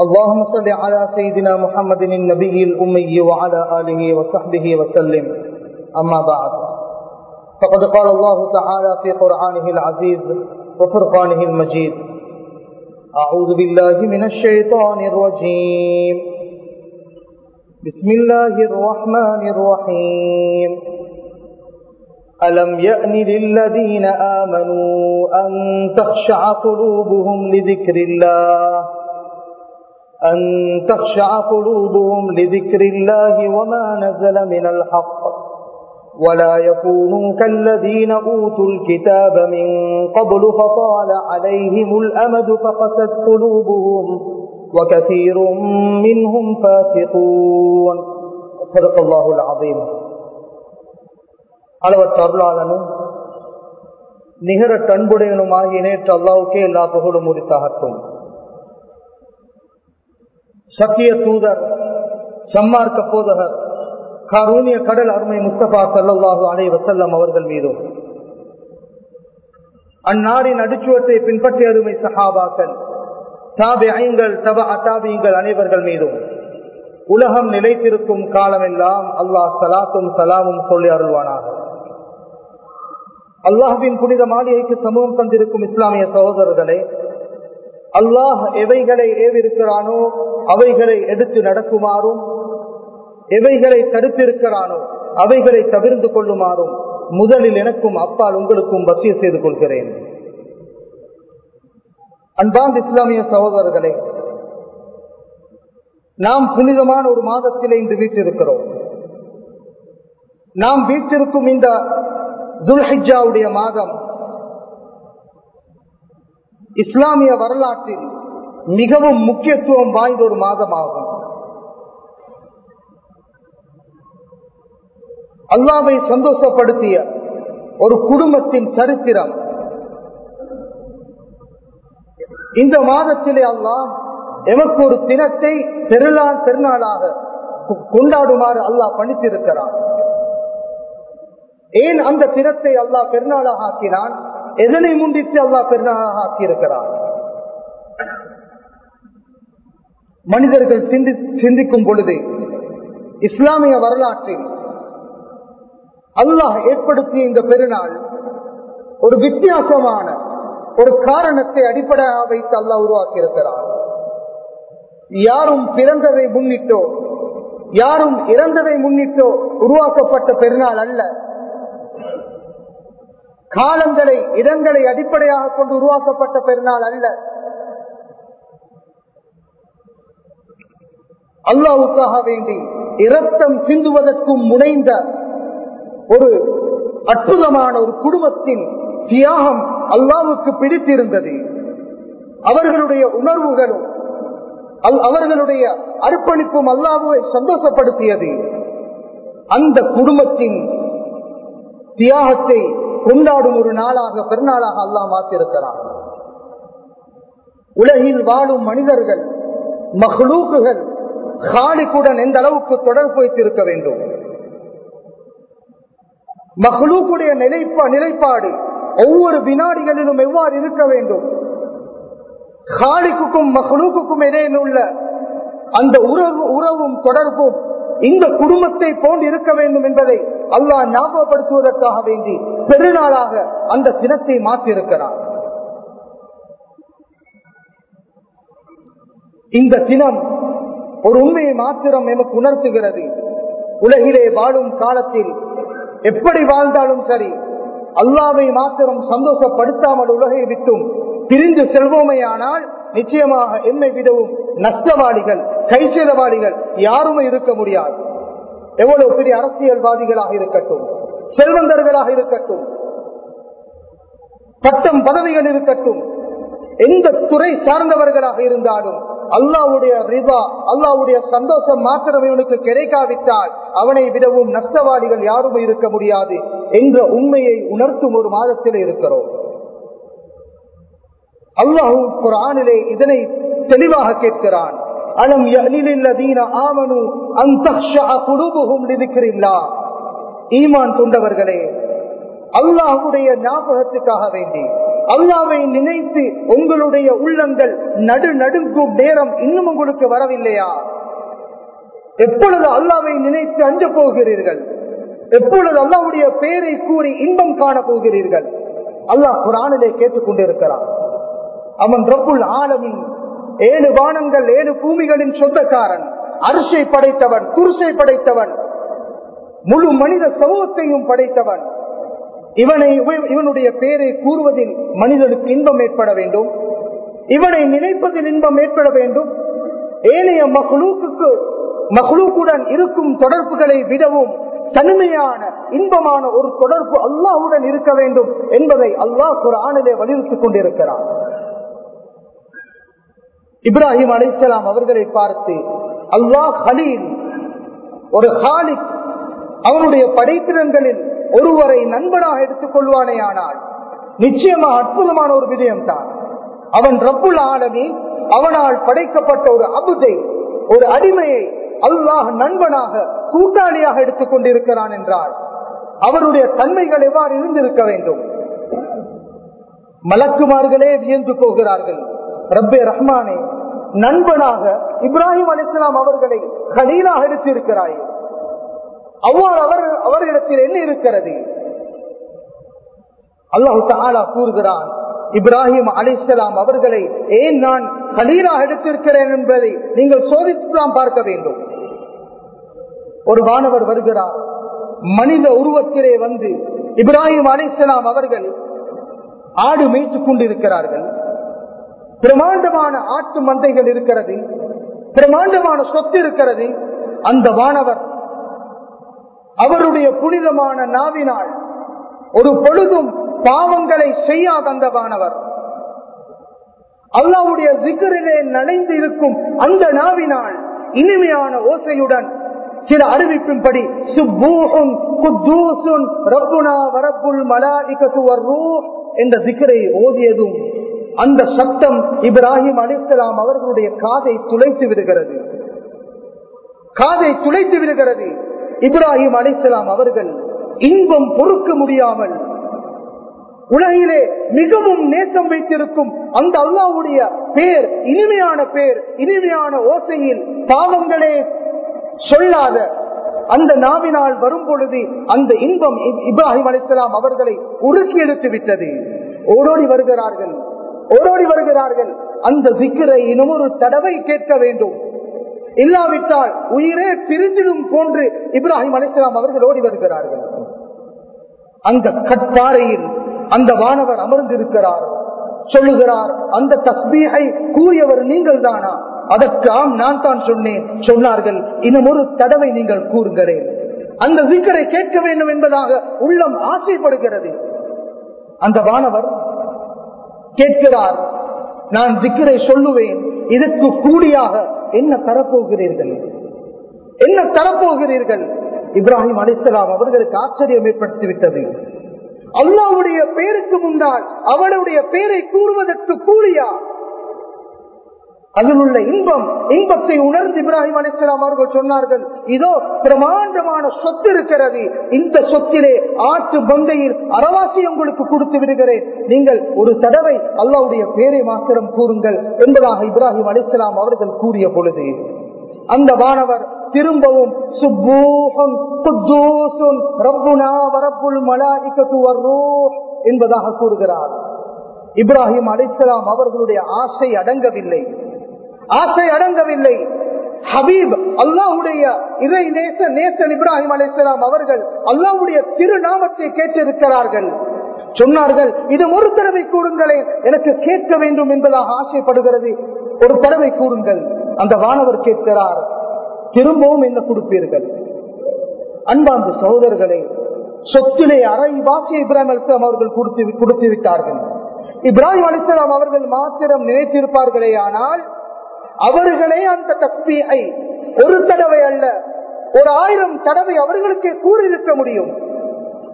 اللهم صل على سيدنا محمد النبي الأمي وعلى آله وصحبه وسلم. أما بعد فقد قال الله تعالى في قرآنه العزيز وفرقانه المجيد أعوذ بالله من الشيطان الرجيم. بسم الله الرحمن الرحيم. ألم يأن للذين آمنوا أن تخشع قلوبهم لذكر الله؟ أن تخشع قلوبهم لذكر الله وما نزل من الحق ولا يكونوا كالذين أوتوا الكتاب من قبل فطال عليهم الأمد فقست قلوبهم وكثير منهم فاسقون صدق الله العظيم அளவற்ற அருளாளனும் நிகர கண்புடையனுமாகிய நேற்று அல்லாவுக்கே எல்லா புகழும் உரித்தாகட்டும் சத்திய தூதர் சம்மார்க்க போதகர் காரூணிய கடல் அருமை முஸ்தபா சல்லாஹு அலை வசல்லம் அவர்கள் மீதும். அந்நாரின் அடிச்சுவத்தை பின்பற்றிய அருமை சஹாபாக்கள் தாபி ஐங்கள் தப அத்தாபியங்கள் அனைவர்கள் மீதும். உலகம் நிலைத்திருக்கும் காலமெல்லாம் அல்லாஹ் சலாத்தும் சலாமும் சொல்லி அருள்வானாக. அல்லாஹுவின் புனித மாளிகைக்கு சமூகம் தந்திருக்கும் இஸ்லாமிய சகோதரர்களே அல்லாஹ் எவைகளை ஏவிருக்கிறானோ அவைகளை எடுத்து நடக்குமாறும் எவைகளை தடுத்திருக்கிறானோ அவைகளை தவிர்த்து கொள்ளுமாறும் முதலில் எனக்கும் அப்பால் உங்களுக்கும் வசிய செய்து கொள்கிறேன். அன்பாந்த இஸ்லாமிய சகோதரர்களே நாம் புனிதமான ஒரு மாதத்திலே இன்று வீட்டிருக்கிறோம் நாம் வீட்டிருக்கும் இந்த துல்ஹிஜாவுடைய மாதம் இஸ்லாமிய வரலாற்றில் மிகவும் முக்கியத்துவம் வாய்ந்த ஒரு மாதம் ஆகும் அல்லாவை சந்தோஷப்படுத்திய ஒரு குடும்பத்தின் சரித்திரம். இந்த மாதத்திலே அல்லாஹ் எமக்கு ஒரு தினத்தை பெருநாள் பெருநாளாக கொண்டாடுமாறு அல்லாஹ் பணித்திருக்கிறான். ஏன் அந்த தினத்தை அல்லாஹ் பெருநாளாக ஆக்கினான்? எதனை முன்னிட்டு அல்லாஹ் பெருநாளாக ஆக்கியிருக்கிறான்? மனிதர்கள் சிந்தி சிந்திக்கும் பொழுது இஸ்லாமிய வரலாற்றில் அல்லாஹ் ஏற்படுத்திய இந்த பெருநாள் ஒரு வித்தியாசமான ஒரு காரணத்தை அடிப்படையாக வைத்து அல்லாஹ் உருவாக்கியிருக்கிறார் யாரும் பிறந்ததை முன்னிட்டோ யாரும் இறந்ததை முன்னிட்டோ உருவாக்கப்பட்ட பெருநாள் அல்ல. காலங்களை இடங்களை அடிப்படையாக கொண்டு உருவாக்கப்பட்ட பெருநாள் அல்ல. அல்லாவுக்காக வேண்டி இரத்தம் சிந்துவதற்கும் முனைந்த ஒரு அற்புதமான ஒரு குடும்பத்தின் தியாகம் அல்லாவுக்கு பிடித்திருந்தது. அவர்களுடைய உணர்வுகளும் அவர்களுடைய அர்ப்பணிப்பும் அல்லாவுவை சந்தோஷப்படுத்தியது. அந்த குடும்பத்தின் தியாகத்தை கொண்டாடும் ஒரு நாளாக பெருநாளாக அல்லாஹ் மாற்றிருக்கிறார் உலகில் வாழும் மனிதர்கள் மகளூக்குகள் காலிக்குடன் எந்த அளவுக்கு தொடர்பு வைத்திருக்க வேண்டும்? மகளுக்குடைய நிலைப்பா நிலைப்பாடு ஒவ்வொரு வினாடிகளிலும் எவ்வாறு இருக்க வேண்டும்? காலிக்குக்கும் மகளூக்குக்கும் இடையில் உள்ள அந்த உறவு உறவும் தொடர்பும் இந்த குடும்பத்தை போன்று இருக்க வேண்டும் என்பதை அல்லாஹ் ஞாபகப்படுத்துவதற்காக வேண்டி பெருநாளாக அந்த தினத்தை மாற்றியிருக்கிறார். இந்த தினம் ஒரு உண்மையை மாத்திரம் எமக்கு உணர்த்துகிறது. உலகிலே வாழும் காலத்தில் எப்படி வாழ்ந்தாலும் சரி அல்லாவை மாத்திரம் சந்தோஷப்படுத்தாமல் உலகை விட்டும் பிரிந்து செல்வோமையானால் நிச்சயமாக என்னை விடவும் நஷ்டவாளிகள் கைசேதவாளிகள் யாருமே இருக்க முடியாது. எவ்வளவு பெரிய அரசியல்வாதிகளாக இருக்கட்டும் செல்வந்தர்களாக இருக்கட்டும் பட்டம் பதவிகள் இருக்கட்டும் எந்த துறை சார்ந்தவர்களாக இருந்தாலும் அல்லாவுடைய ரிதா அல்லாவுடைய சந்தோஷம் மாத்திரம் இவனுக்கு கிடைக்காவிட்டால் அவனை விடவும் நஷ்டவாதிகள் யாரும் இருக்க முடியாது என்ற உண்மையை உணர்த்தும் ஒரு மாதத்தில் இருக்கிறோம். அல்லாஹும் குரானிலே இதனை தெளிவாக கேட்கிறான். அலம் யலில்லதீன ஆமனு அன் தக்ஷஅ குலூபுஹும் ஈமான் கொண்டவர்களே அல்லாஹுடைய ஞாபகத்துக்காக வேண்டி. அல்லாவை நினைத்து உங்களுடைய உள்ளங்கள் நடு நடுங்கும் நேரம் இன்னும் உங்களுக்கு வரவில்லையா? எப்பொழுது அல்லாவை நினைத்து அஞ்ச போகிறீர்கள்? எப்பொழுது அல்லாவுடைய பெயரை கூறி இன்பம் காண போகிறீர்கள்? அல்லாஹ் குரானிலே கேட்டுக் கொண்டிருக்கிறான் அவன் ரப்புல் ஆலமின் ஏழு வானங்கள் ஏழு பூமிகளின் சொந்தக்காரன் அரிசை படைத்தவன் குருசை படைத்தவன் முழு மனித சமூகத்தையும் படைத்தவன். இவனை இவனுடைய பெயரை கூறுவதில் மனிதனுக்கு இன்பம் ஏற்பட வேண்டும். இவனை நினைப்பதில் இன்பம் ஏற்பட வேண்டும். ஏனைய மகளுக்கு மகளுக்குடன் இருக்கும் தொடர்புகளை விடவும் தனிமையான இன்பமான ஒரு தொடர்பு அல்லாஹுடன் இருக்க வேண்டும் என்பதை அல்லாஹ் ஒரு ஆணிலே வலியுறுத்திக் கொண்டிருக்கிறான். இப்ராஹிம் அலிசலாம் அவர்களை பார்த்து அல்லாஹ் ஹலீல் ஒரு ஹாலிக் அவனுடைய படைப்பிடங்களில் ஒருவரை நண்பனாக எடுத்துக் கொள்வானே ஆனால் நிச்சயமாக அற்புதமான ஒரு விஜயம் தான் அவன் ரப்புல் ஆலமி அவனால் படைக்கப்பட்ட ஒரு அபுதை ஒரு அடிமையை அல்லாஹ் நண்பனாக கூட்டாளியாக எடுத்துக் கொண்டிருக்கிறான் என்றால் அவருடைய தன்மைகள் எவ்வாறு இருந்திருக்க வேண்டும்? மலக்குமார்களே வியந்து போகிறார்கள். ரப்பே ரஹ்மானே நண்பனாக இப்ராஹிம் அலிஸ்லாம் அவர்களை கலீலாக எடுத்திருக்கிறாய். அவ்வாறு அவர் அவர்களிடத்தில் என்ன இருக்கிறது? அல்லாஹு தாலா கூறுகிறான் இப்ராஹிம் அலிசலாம் அவர்களை ஏன் நான் கலீராக எடுத்திருக்கிறேன் என்பதை நீங்கள் சோதித்துதான் பார்க்க வேண்டும். ஒரு மாணவர் வருகிறார் மனித உருவத்திலே வந்து இப்ராஹிம் அலிசலாம் அவர்கள் ஆடு மேய்த்துக் கொண்டிருக்கிறார்கள். பிரமாண்டமான ஆட்டு மந்தைகள் இருக்கிறது பிரமாண்டமான சொத்து இருக்கிறது. அந்த மாணவர் அவருடைய புனிதமான நாவினால் ஒரு பொழுதும் பாவங்களை செய்யாதந்தவானவர். அல்லாவுடைய சிக்கரிலே நனைந்து இருக்கும் அந்த நாவினால் இனிமையான ஓசையுடன் சில அறிவிப்பின்படி சுப்பூஹுன் குத்தூசுன் ரப்புனா வரப்புல் மலாஇகத்து வர்ரூஹ் என்ற திக்கரை ஓதியதும் அந்த சத்தம் இப்ராஹிம் அலிஸ்லாம் அவர்களுடைய காதை துளைத்து விடுகிறது. காதை துளைத்து விடுகிறது. இப்ராஹிம் அலைசலாம் அவர்கள் இன்பம் பொறுக்க முடியாமல் உலகிலே மிகவும் நேசம் வைத்திருக்கும் அந்த அல்லாவுடைய பேர் இனிமையான பேர் இனிமையான ஓசையில் பாவங்களே சொல்லாத அந்த நாவினால் வரும் பொழுது அந்த இன்பம் இப்ராஹிம் அலிசலாம் அவர்களை உருக்கி எடுத்து விட்டது. ஓடோடி வருகிறார்கள் ஓடோடி வருகிறார்கள். அந்த சிக்கரை இன்னும் ஒரு தடவை கேட்க வேண்டும். இல்லாவிட்டால் உயிரே பிரிந்திடும் போன்று இப்ராஹிம் அலிஸ்லாம் அவர்கள் ஓடி வருகிறார்கள். அந்த கட்பாறையில் அந்த வானவர் அமர்ந்திருக்கிறார். சொல்லுகிறார் அந்த தஸ்பீகை கூறியவர் நீங்கள் தானா? அதற்கு ஆம் நான் தான் சொன்னேன். சொன்னார்கள் இன்னும் ஒரு தடவை நீங்கள் கூறுகிறேன். அந்த சிக்கரை கேட்க வேண்டும் என்பதாக உள்ளம் ஆசைப்படுகிறது. அந்த வானவர் கேட்கிறார் நான் திக்கரை சொல்லுவேன். இதற்கு கூடியாக என்ன தரப்போகிறீர்கள்? என்ன தரப்போகிறீர்கள்? இப்ராஹிம் அலிஸ்லாம் அவர்களுக்கு ஆச்சரியம் ஏற்படுத்திவிட்டது. அல்லாவுடைய பெயருக்கு முன்னால் அவளுடைய பெயரை கூறுவதற்கு கூலியா? அதில் உள்ள இன்பம் இன்பத்தை உணர்ந்து இப்ராஹிம் அலிஸ்லாம் அவர்கள் சொன்னார்கள் இதோ பிரமாண்டமான சொத்து இருக்கிறது இந்த சொத்திலே ஆற்று பந்தையில் அறவாசி உங்களுக்கு கொடுத்து விடுகிறேன். நீங்கள் ஒரு தடவை அல்லாவுடைய பேரை மாத்திரம் கூறுங்கள் என்பதாக இப்ராஹிம் அலிஸ்லாம் அவர்கள் கூறிய பொழுது அந்த மாணவர் திரும்பவும் என்பதாக கூறுகிறார். இப்ராஹிம் அலிஸ்லாம் அவர்களுடைய ஆசை அடங்கவில்லை. ஆசை அடங்கவில்லை. ஹபீப் அல்லாஹுடைய இறை நேச நேசன் இப்ராஹிம் அலிஸ்லாம் அவர்கள் அல்லாஹுடைய திருநாமத்தை கேட்டிருக்கிறார்கள். சொன்னார்கள் இது ஒரு தடவை கூறுங்களேன் எனக்கு கேட்க வேண்டும் என்பதாக ஆசைப்படுகிறது. ஒரு தடவை கூறுங்கள். அந்த வானவர் கேட்கிறார் திரும்பவும் என்ன கொடுப்பீர்கள்? அன்பார்ந்த சகோதரர்களை சொத்திலே அரை வாசி இப்ராஹிம் அலிஸ்லாம் அவர்கள் கொடுத்து கொடுத்து விட்டார்கள். இப்ராஹிம் அலிஸ்லாம் அவர்கள் மாத்திரம் நினைத்திருப்பார்களே ஆனால் அவர்களே அந்த தஸ்பீகை ஒரு தடவை அல்ல ஒரு ஆயிரம் தடவை அவர்களுக்கே கூறியிருக்க முடியும்.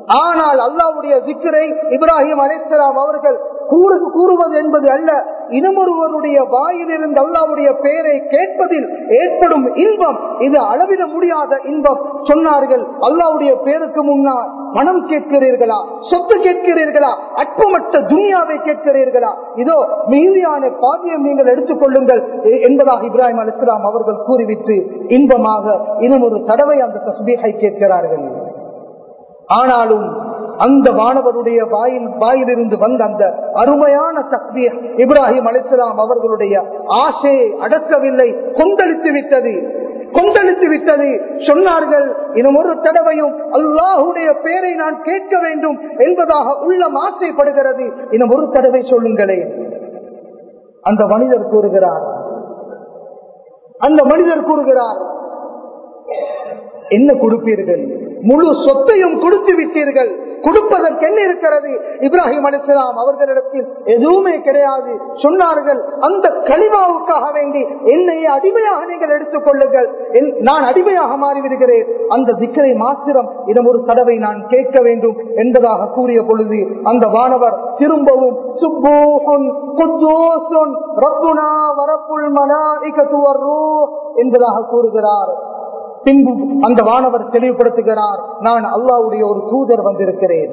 ஆனால் அல்லாவுடைய சிக்கரை இப்ராஹிம் அலிஸ்லாம் அவர்கள் கூறுவது என்பது அல்ல. இனமொருவருடைய வாயிலிருந்து அல்லாவுடைய பெயரை கேட்பதில் ஏற்படும் இன்பம். இது அளவிட முடியாத இன்பம். சொன்னார்கள் அல்லாவுடைய பேருக்கு முன்னால் மனம் கேட்கிறீர்களா? சொத்து கேட்கிறீர்களா? அற்பமற்ற துனியாவை கேட்கிறீர்களா? இதோ மிகுதியான பாதியம் நீங்கள் எடுத்துக் கொள்ளுங்கள் என்பதாக இப்ராஹிம் அலிஸ்லாம் அவர்கள் கூறிவிட்டு இன்பமாக இன்னும் ஒரு தடவை அந்த தஸ்பீகை கேட்கிறார்கள். ஆனாலும் அந்த மாணவருடைய வாயில் வாயிலிருந்து வந்த அந்த அருமையான தக்பீர் இப்ராஹிம் அலிஸ்லாம் அவர்களுடைய ஆசையை அடக்கவில்லை. கொந்தளித்து விட்டது. கொந்தளித்து விட்டது. சொன்னார்கள் இன்னும் ஒரு தடவையும் அல்லாஹுடைய பெயரை நான் கேட்க வேண்டும் என்பதாக உள்ளம் ஆசைப்படுகிறது. இன்னும் ஒரு தடவை சொல்லுங்களேன். அந்த மனிதர் கூறுகிறார். அந்த மனிதர் கூறுகிறார் என்ன கொடுப்பீர்கள்? முழு சொத்தையும் கொடுத்து விட்டீர்கள். கொடுப்பதற்கு என்ன இருக்கிறது? இப்ராஹிம் அலிஸ்லாம் அவர்களிடத்தில் எதுவுமே கிடையாது. சொன்னார்கள் அந்த கலிமாவுக்காக வேண்டி என்னை அடிமையாக நீங்கள் எடுத்துக் கொள்ளுங்கள். நான் அடிமையாக மாறிவிடுகிறேன். அந்த திக்கரை மாத்திரம் இடம் ஒரு தடவை நான் கேட்க வேண்டும் என்பதாக கூறிய பொழுது அந்த வானவர் திரும்பவும் என்பதாக கூறுகிறார். பின்பு அந்த வானவர் தெளிவுபடுத்துகிறார் நான் அல்லாவுடைய ஒரு தூதர் வந்திருக்கிறேன்.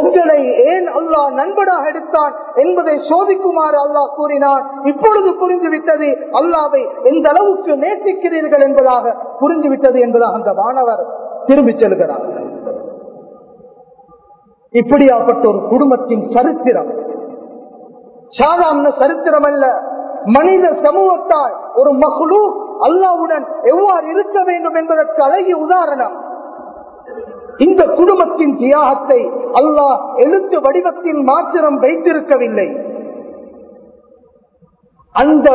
உங்களை ஏன் அல்லாஹ் நண்பனாக எடுத்தான் என்பதை சோதிக்குமாறு அல்லாஹ் கூறினான். இப்பொழுது புரிந்துவிட்டது அல்லாவை எந்த அளவுக்கு நேசிக்கிறீர்கள் என்பதாக புரிந்துவிட்டது என்பதாக அந்த வானவர் திரும்பிச் செல்கிறார். இப்படியாப்பட்ட ஒரு குடும்பத்தின் சரித்திரம். சாதாரண சரித்திரம் அல்ல மனித சமூகத்தால் ஒரு மகளூர் அல்லாவுடன் எவ்வாறு இருக்க வேண்டும் என்பதற்கு அழகிய உதாரணம். இந்த குடும்பத்தின் தியாகத்தை அல்லாஹ் எழுத்து வடிவத்தில் மாத்திரம் வைத்திருக்கவில்லை. அந்த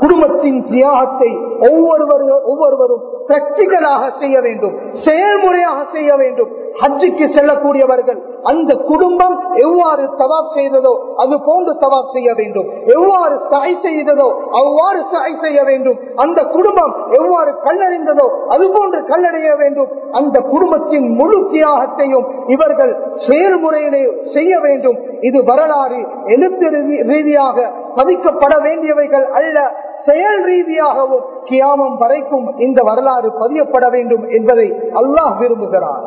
குடும்பத்தின் தியாகத்தை ஒவ்வொருவரும் ஒவ்வொருவரும் பிராக்டிக்கலாக செய்ய வேண்டும் செயல்முறையாக செய்ய வேண்டும். ஹஜ்ஜுக்கு செல்லக்கூடியவர்கள் அந்த குடும்பம் எவ்வாறு தவாப் செய்ததோ அது போன்று தவாப் செய்ய வேண்டும். எவ்வாறு சாய் செய்ததோ அவ்வாறு சாய் செய்ய வேண்டும். அந்த குடும்பம் எவ்வாறு கல்லறிந்ததோ அது போன்று கல்லடைய வேண்டும். அந்த குடும்பத்தின் முழு தியாகத்தையும் இவர்கள் செயல்முறையிலே செய்ய வேண்டும். இது வரலாறு எழுத்து ரீதியாக பதிக்கப்பட வேண்டியவைகள் அல்ல. செயல் ரீதியாகவும் கியாமம் வரைக்கும் இந்த வரலாறு பதியப்பட வேண்டும் என்பதை அல்லாஹ் விரும்புகிறார்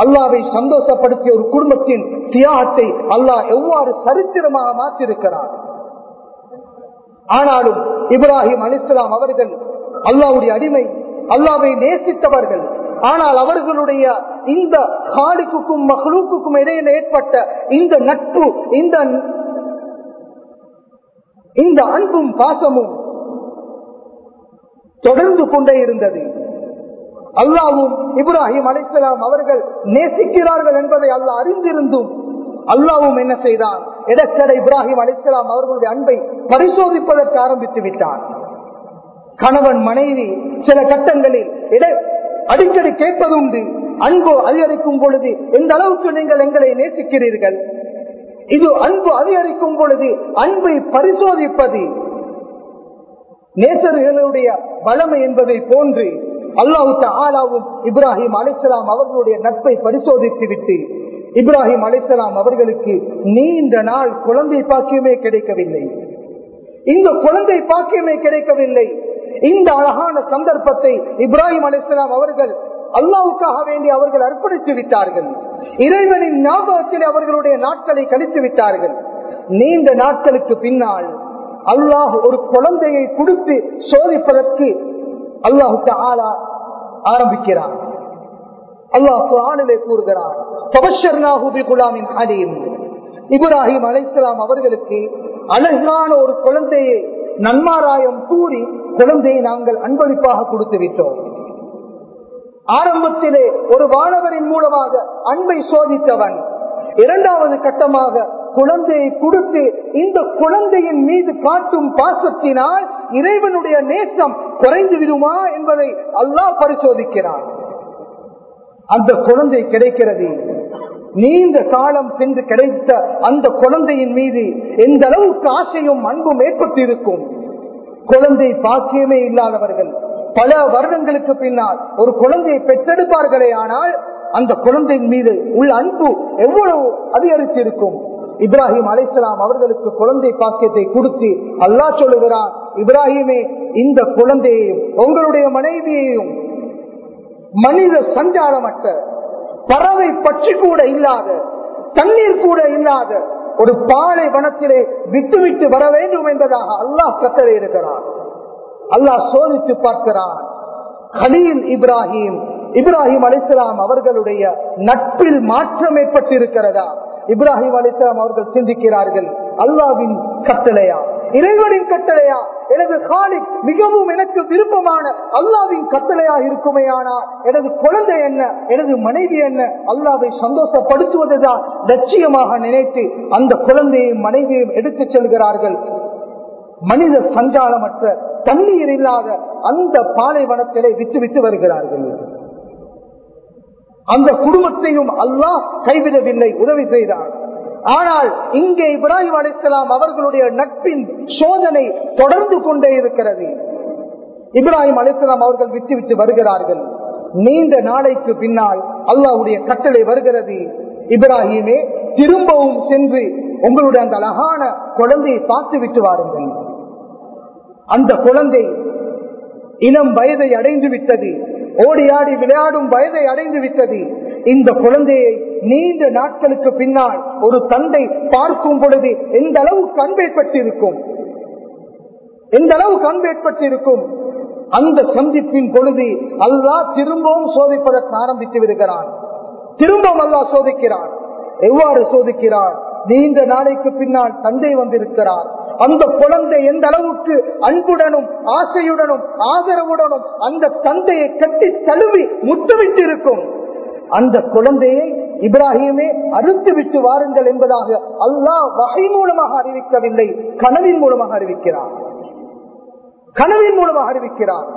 அல்லாவை சந்தோஷப்படுத்திய ஒரு குடும்பத்தின் தியாகத்தை அல்லாஹ் எவ்வாறு சரித்திரமாக மாற்றிருக்கிறார் ஆனாலும் இப்ராஹிம் அலிஸ்லாம் அவர்கள் அல்லாவுடைய அடிமை அல்லாவை நேசித்தவர்கள். ஆனால் அவர்களுடைய இந்த ஹாலிக்குக்கும் மகளுக்குக்கும் இடையில் ஏற்பட்ட இந்த நட்பு இந்த இந்த அன்பும் பாசமும் தொடர்ந்து கொண்டே இருந்தது. அல்லாவும் இப்ராஹிம் அலைசலாம் அவர்கள் நேசிக்கிறார்கள் என்பதை அல்லாஹ் அறிந்திருந்தும் அல்லாவும் என்ன செய்தான்? இடக்கடை இப்ராஹிம் அலிஸ்லாம் அவர்களுடைய அன்பை பரிசோதிப்பதற்கு ஆரம்பித்து விட்டான். கணவன் மனைவி சில கட்டங்களில் இட அடிக்கடி கேட்பது உண்டு அன்பு அதிகரிக்கும் பொழுது எந்த அளவுக்கு நீங்கள் எங்களை நேசிக்கிறீர்கள்? இது அன்பு அதிகரிக்கும் பொழுது அன்பை பரிசோதிப்பது நேசர்களுடைய வளமை என்பதை போன்று அல்லாஹு ஆலாவும் இப்ராஹிம் அலிசலாம் அவர்களுடைய நட்பை பரிசோதித்து விட்டு இப்ராஹிம் அலிசலாம் அவர்களுக்கு நீண்ட நாள் குழந்தை பாக்கியமே கிடைக்கவில்லை. இந்த குழந்தை பாக்கியமே கிடைக்கவில்லை. இந்த அழகான சந்தர்ப்பத்தை இப்ராஹிம் அலிஸ்லாம் அவர்கள் அல்லாவுக்காக வேண்டி அவர்கள் அர்ப்பணித்து விட்டார்கள். இறைவனின் ஞாபகத்தில் அவர்களுடைய நாட்களை கழித்து விட்டார்கள். நீண்ட நாட்களுக்கு பின்னால் அல்லாஹ் ஒரு குழந்தையை கொடுத்து சோதிப்பதற்கு அல்லாஹுக்கு ஆளா ஆரம்பிக்கிறான். அல்லாஹ் குரானிலே கூறுகிறான் இப்ராஹிம் அலைசலாம் அவர்களுக்கு அழகான ஒரு குழந்தையை நன்மாராயம் கூறி குழந்தையை நாங்கள் அன்பளிப்பாக கொடுத்து விட்டோம். ஆரம்பத்திலே ஒரு வானவரின் மூலமாக அன்பை சோதித்தவன் இரண்டாவது கட்டமாக குழந்தையை கொடுத்து இந்த குழந்தையின் மீது காட்டும் பாசத்தினால் இறைவனுடைய நேசம் குறைந்து விடுமா என்பதை அல்லாஹ் பரிசோதிக்கிறான். அந்த குழந்தை கிடைக்கிறது. நீண்ட காலம் சென்று கிடைத்த அந்த குழந்தையின் மீது எந்த அளவுக்கு ஆசையும் அன்பும் ஏற்பட்டிருக்கும்? குழந்தை பாக்கியமே இல்லாதவர்கள் பல வருடங்களுக்கு பின்னால் ஒரு குழந்தையை பெற்றெடுப்பார்களே ஆனால் அந்த குழந்தையின் மீது உள்ள அன்பு எவ்வளவு அதிகரித்திருக்கும்? இப்ராஹிம் அலைசலாம் அவர்களுக்கு குழந்தை பாக்கியத்தை கொடுத்து அல்லாஹ் சொல்லுகிறார் இப்ராஹிமே இந்த குழந்தையையும் உங்களுடைய மனைவியையும் மனித சஞ்சாரமற்ற பறவை பற்றி கூட இல்லாத தண்ணீர் கூட இல்லாத ஒரு பாலை வனத்திலே விட்டுவிட்டு வர வேண்டும் என்பதாக அல்லாஹ் கட்டளை இருக்கிறான் அல்லாஹ் சோதித்து பார்க்கிறான். கலீல் இப்ராஹிம் இப்ராஹிம் அலிஸ்லாம் அவர்களுடைய நட்பில் மாற்றம் ஏற்பட்டிருக்கிறதா? இப்ராஹிம் அலிஸ்லாம் அவர்கள் சிந்திக்கிறார்கள் அல்லாவின் கட்டளையா? இறைவனின் கட்டளையா? எனது காலிக் மிகவும் எனக்கு விருப்பமான அல்லாவின் கட்டளையா இருக்குமேயானா எனது குழந்தை என்ன? எனது மனைவி என்ன? அல்லாவை சந்தோஷப்படுத்துவதுதான் லட்சியமாக நினைத்து அந்த குழந்தையும் மனைவியும் எடுத்துச் செல்கிறார்கள். மனித சஞ்சாலமற்ற தண்ணீர் இல்லாத அந்த பாலைவனத்திலே விட்டு விட்டு வருகிறார்கள். அந்த குடும்பத்தையும் அல்லாஹ் கைவிடவில்லை உதவி செய்தார் ஆனால் இங்கே இப்ராஹிம் அலிஸ்லாம் அவர்களுடைய நட்பின் சோதனை தொடர்ந்து கொண்டே இருக்கிறது. இப்ராஹிம் அலிஸ்லாம் அவர்கள் விட்டு விட்டு வருகிறார்கள். நீண்ட நாளைக்கு பின்னால் அல்லாவுடைய கட்டளை வருகிறது. இப்ராஹிமே திரும்பவும் சென்று உங்களுடைய அந்த அழகான குழந்தையை பார்த்து விட்டு வாருங்கள். அந்த குழந்தை இளம் வயதை அடைந்து விட்டது ஓடி ஆடி விளையாடும் வயதை அடைந்து விட்டது. இந்த குழந்தையை நீண்ட நாட்களுக்கு பின்னால் ஒரு தந்தை பார்க்கும் பொழுது எந்த அளவு கண்பேற்பட்டிருக்கும்? எந்த அளவு கண்பேற்பட்டிருக்கும்? அந்த சந்திப்பின் பொழுது அல்லாஹ் திரும்பவும் சோதிப்பதற்கு ஆரம்பித்து விடுகிறான். திரும்பவும் அல்லா சோதிக்கிறான். எவ்வாறு சோதிக்கிறான்? நீண்ட நாளைக்கு பின்னால் தந்தை வந்திருக்கிறார். அந்த குழந்தை எந்த அளவுக்கு அன்புடனும் ஆசையுடனும் ஆதரவுடனும் அந்த தந்தையை கட்டி தழுவி முட்டுவிட்டு இருக்கும் அந்த குழந்தையை இப்ராஹிமே அறுத்து விட்டு வாருங்கள் என்பதாக அல்லாஹ் வகை மூலமாக அறிவிக்கவில்லை கனவின் மூலமாக அறிவிக்கிறார் கனவின் மூலமாக அறிவிக்கிறார்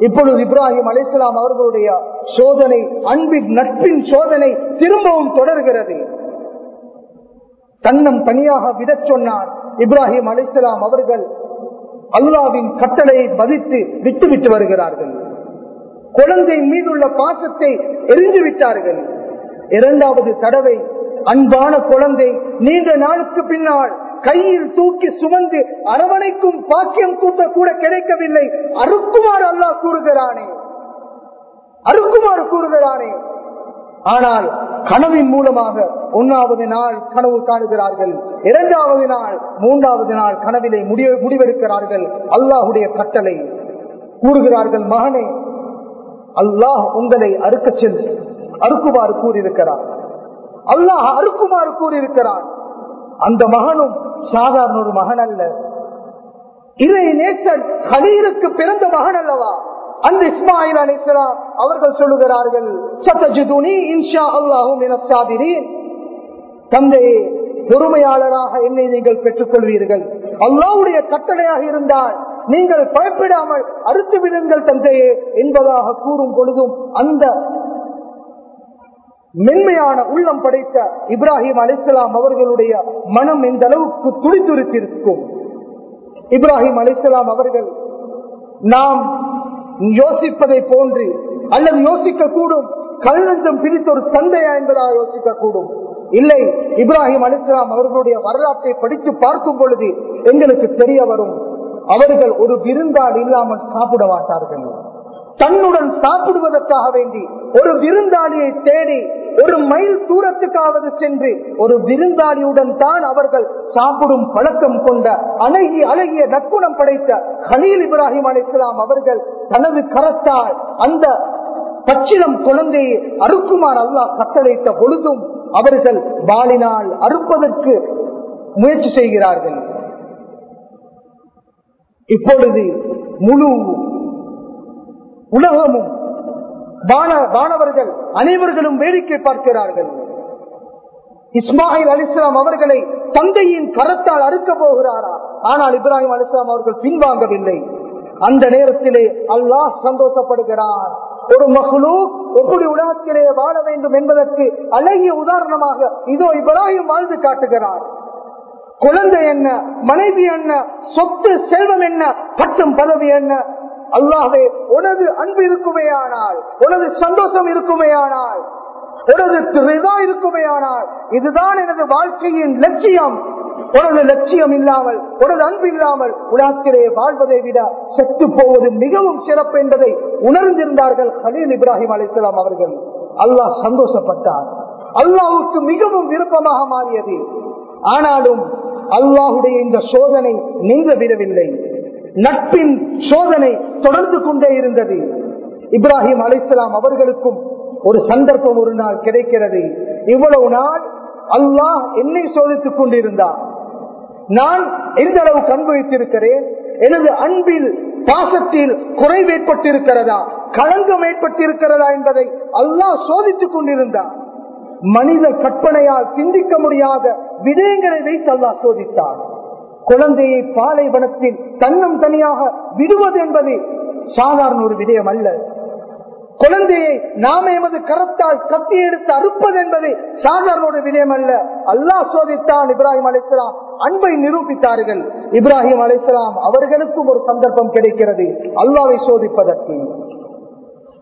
இப்பொழுது இப்ராஹிம் அலிஸ்லாம் அவர்களுடைய சோதனை அன்பின் நட்பின் சோதனை திரும்பவும் தொடர்கிறது. தன்னம் தனியாக விடச் சொன்னார் இப்ராஹிம் அலிஸ்லாம் அவர்கள் அல்லாவின் கட்டளையை பதித்து விட்டு விட்டு வருகிறார்கள். குழந்தை மீதுள்ள பாசத்தை எரிஞ்சு விட்டார்கள். இரண்டாவது தடவை அன்பான குழந்தை நீண்ட நாளுக்கு பின்னால் கையில் தூக்கி சுமந்து அரவணைக்கும் பாக்கியம் கூட்ட கூட கிடைக்கவில்லை. அறுக்குமாறு அல்லாஹ் கூறுகிறானே. அறுக்குமாறு கூறுகிறானே ஆனால் கனவின் மூலமாக ஒன்னாவது நாள் கனவு காணுகிறார்கள். இரண்டாவது நாள் மூன்றாவது நாள் கனவிலே முடிவு முடிவெடுக்கிறார்கள். அல்லாஹுடைய கட்டளை. கூறுகிறார்கள் மகனே அல்லாஹ் உங்களை அறுக்க செல். அறுக்குமாறு கூறியிருக்கிறார். அல்லாஹ் அறுக்குமாறு கூறியிருக்கிறார் அந்த மகனும் சாதாரண ஒரு மகன் அல்ல. இறை நேசன் ஹலீலுக்கு பிறந்த மகன் அல்லவா? அந்த இஸ்மாயில் அலிஸ்லாம் அவர்கள் சொல்லுகிறார்கள் சத்தஜுதுனி இன்ஷா அல்லாஹும் தந்தையே பொறுமையாளராக என்னை நீங்கள் பெற்றுக் கொள்வீர்கள் அல்லாவுடைய கட்டளையாக இருந்தால் நீங்கள் பயப்படாமல் அறுத்து விடுங்கள் தந்தையே என்பதாக கூறும் பொழுதும் அந்த மென்மையான உள்ளம் படைத்த இப்ராஹிம் அலிஸ்லாம் அவர்களுடைய மனம் எந்த அளவுக்கு துடித்துரித்திருக்கும்? இப்ராஹிம் அலிஸ்லாம் அவர்கள் நாம் யோசிப்பதை போன்று. அல்லது யோசிக்க கூடும் கல்லஞ்சம் பிரித்த ஒரு தந்தையா என்பதாக யோசிக்க கூடும் இல்லை இப்ராஹிம் அலிஸ்லாம் அவர்களுடைய வரலாற்றை படித்து பார்க்கும் பொழுது எங்களுக்கு தெரிய வரும். அவர்கள் ஒரு விருந்தாள் இல்லாமல் சாப்பிட மாட்டார்கள். தன்னுடன் சாப்பிடுவதற்காக வேண்டி ஒரு விருந்தாளியை தேடி ஒரு மைல் தூரத்துக்காவது சென்று ஒரு விருந்தாளியுடன் தான் அவர்கள் சாப்பிடும் பழக்கம் கொண்ட அழகிய அழகிய நற்குணம் படைத்த ஹலீல் இப்ராஹிம் அலிஸ்லாம் அவர்கள் தனது கரத்தால் அந்த பச்சிலம் குழந்தையை அறுக்குமாறு அல்லாஹ் கட்டளைத்த பொழுதும் அவர்கள் பாலினால் அறுப்பதற்கு முயற்சி செய்கிறார்கள். இப்பொழுது முழு உலகமும் மாணவர்கள் அனைவர்களும் வேடிக்கை பார்க்கிறார்கள். இஸ்மாயில் அலிஸ்லாம் அவர்களை தந்தையின் கரத்தால் அறுக்க போகிறாரா? ஆனால் இப்ராஹிம் அலிஸ்லாம் அவர்கள் பின்வாங்கவில்லை. அந்த நேரத்திலே அல்லாஹ் சந்தோஷப்படுகிறார் ஒரு மகளூ எப்படி உலகத்திலே வாழ வேண்டும் என்பதற்கு அழகிய உதாரணமாக இதோ இப்ராஹிம் வாழ்ந்து காட்டுகிறார். குழந்தை என்ன மனைவி என்ன சொத்து செல்வம் என்ன பட்டும் பதவி என்ன அல்லாஹே உனது அன்பு இருக்குமேயானால் உனது சந்தோஷம் இருக்குமேயானால் உனது இருக்குமே இருக்குமேயானால் இதுதான் எனது வாழ்க்கையின் லட்சியம். உனது லட்சியம் இல்லாமல் உனது அன்பு இல்லாமல் உலகத்திலே வாழ்வதை விட செத்து போவது மிகவும் சிறப்பு என்பதை உணர்ந்திருந்தார்கள் ஹலீல் இப்ராஹிம் அலிஸ்லாம் அவர்கள். அல்லாஹ் சந்தோஷப்பட்டார். அல்லாஹுக்கு மிகவும் விருப்பமாக மாறியது. ஆனாலும் அல்லாஹுடைய இந்த சோதனை நீங்க விடவில்லை. நட்பின் சோதனை தொடர்ந்து கொண்டே இருந்தது. இப்ராஹிம் அலிஸ்லாம் அவர்களுக்கும் ஒரு சந்தர்ப்பம் ஒரு நாள் கிடைக்கிறது. இவ்வளவு நாள் அல்லாஹ் என்னை சோதித்துக் கொண்டிருந்தார். நான் எந்த அளவுக்கு அனுபவித்திருக்கிறேன் எனது அன்பில் பாசத்தில் குறைவு ஏற்பட்டிருக்கிறதா? களங்கம் ஏற்பட்டிருக்கிறதா என்பதை அல்லாஹ் சோதித்துக் கொண்டிருந்தார். மனித கற்பனையால் சிந்திக்க முடியாத விடயங்களை வைத்து அல்லாஹ் சோதித்தார். குழந்தையை பாலைவனத்தில் தன்னும் தனியாக விடுவது என்பது சாதாரண ஒரு விடயம் அல்ல. குழந்தையை நாம எமது கரத்தால் கத்தி எடுத்து அறுப்பது என்பது சாதாரண ஒரு விடயம் அல்ல. அல்லாஹ் சோதித்தான் இப்ராஹிம் அலிஸ்லாம் அன்பை நிரூபித்தார்கள். இப்ராஹிம் அலிஸ்லாம் அவர்களுக்கும் ஒரு சந்தர்ப்பம் கிடைக்கிறது. அல்லாவை சோதிப்பதற்கு.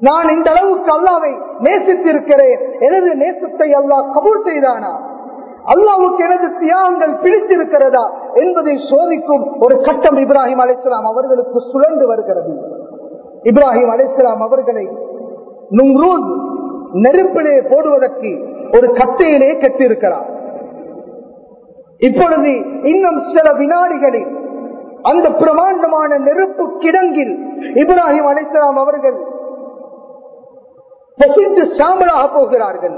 நான் இந்த அளவுக்கு அல்லாவை நேசித்திருக்கிறேன். எனது நேசத்தை அல்லாஹ் கபூல் செய்தானா? அல்லாவுக்கு எனது தியாகங்கள் பிடித்திருக்கிறதா? என்பதை சோதிக்கும் ஒரு கட்டம் இப்ராஹிம் அலிஸ்லாம் அவர்களுக்கு சுழன்று வருகிறது. இப்ராஹிம் அலிஸ்லாம் அவர்களை நுங்ரூத் நெருப்பிலே போடுவதற்கு ஒரு கட்டையிலே கட்டியிருக்கிறார். இப்பொழுது இன்னும் சில வினாடிகளில் அந்த பிரமாண்டமான நெருப்பு கிடங்கில் இப்ராஹிம் அலிஸ்லாம் அவர்கள் பசித்து சாம்பலாக போகிறார்கள்.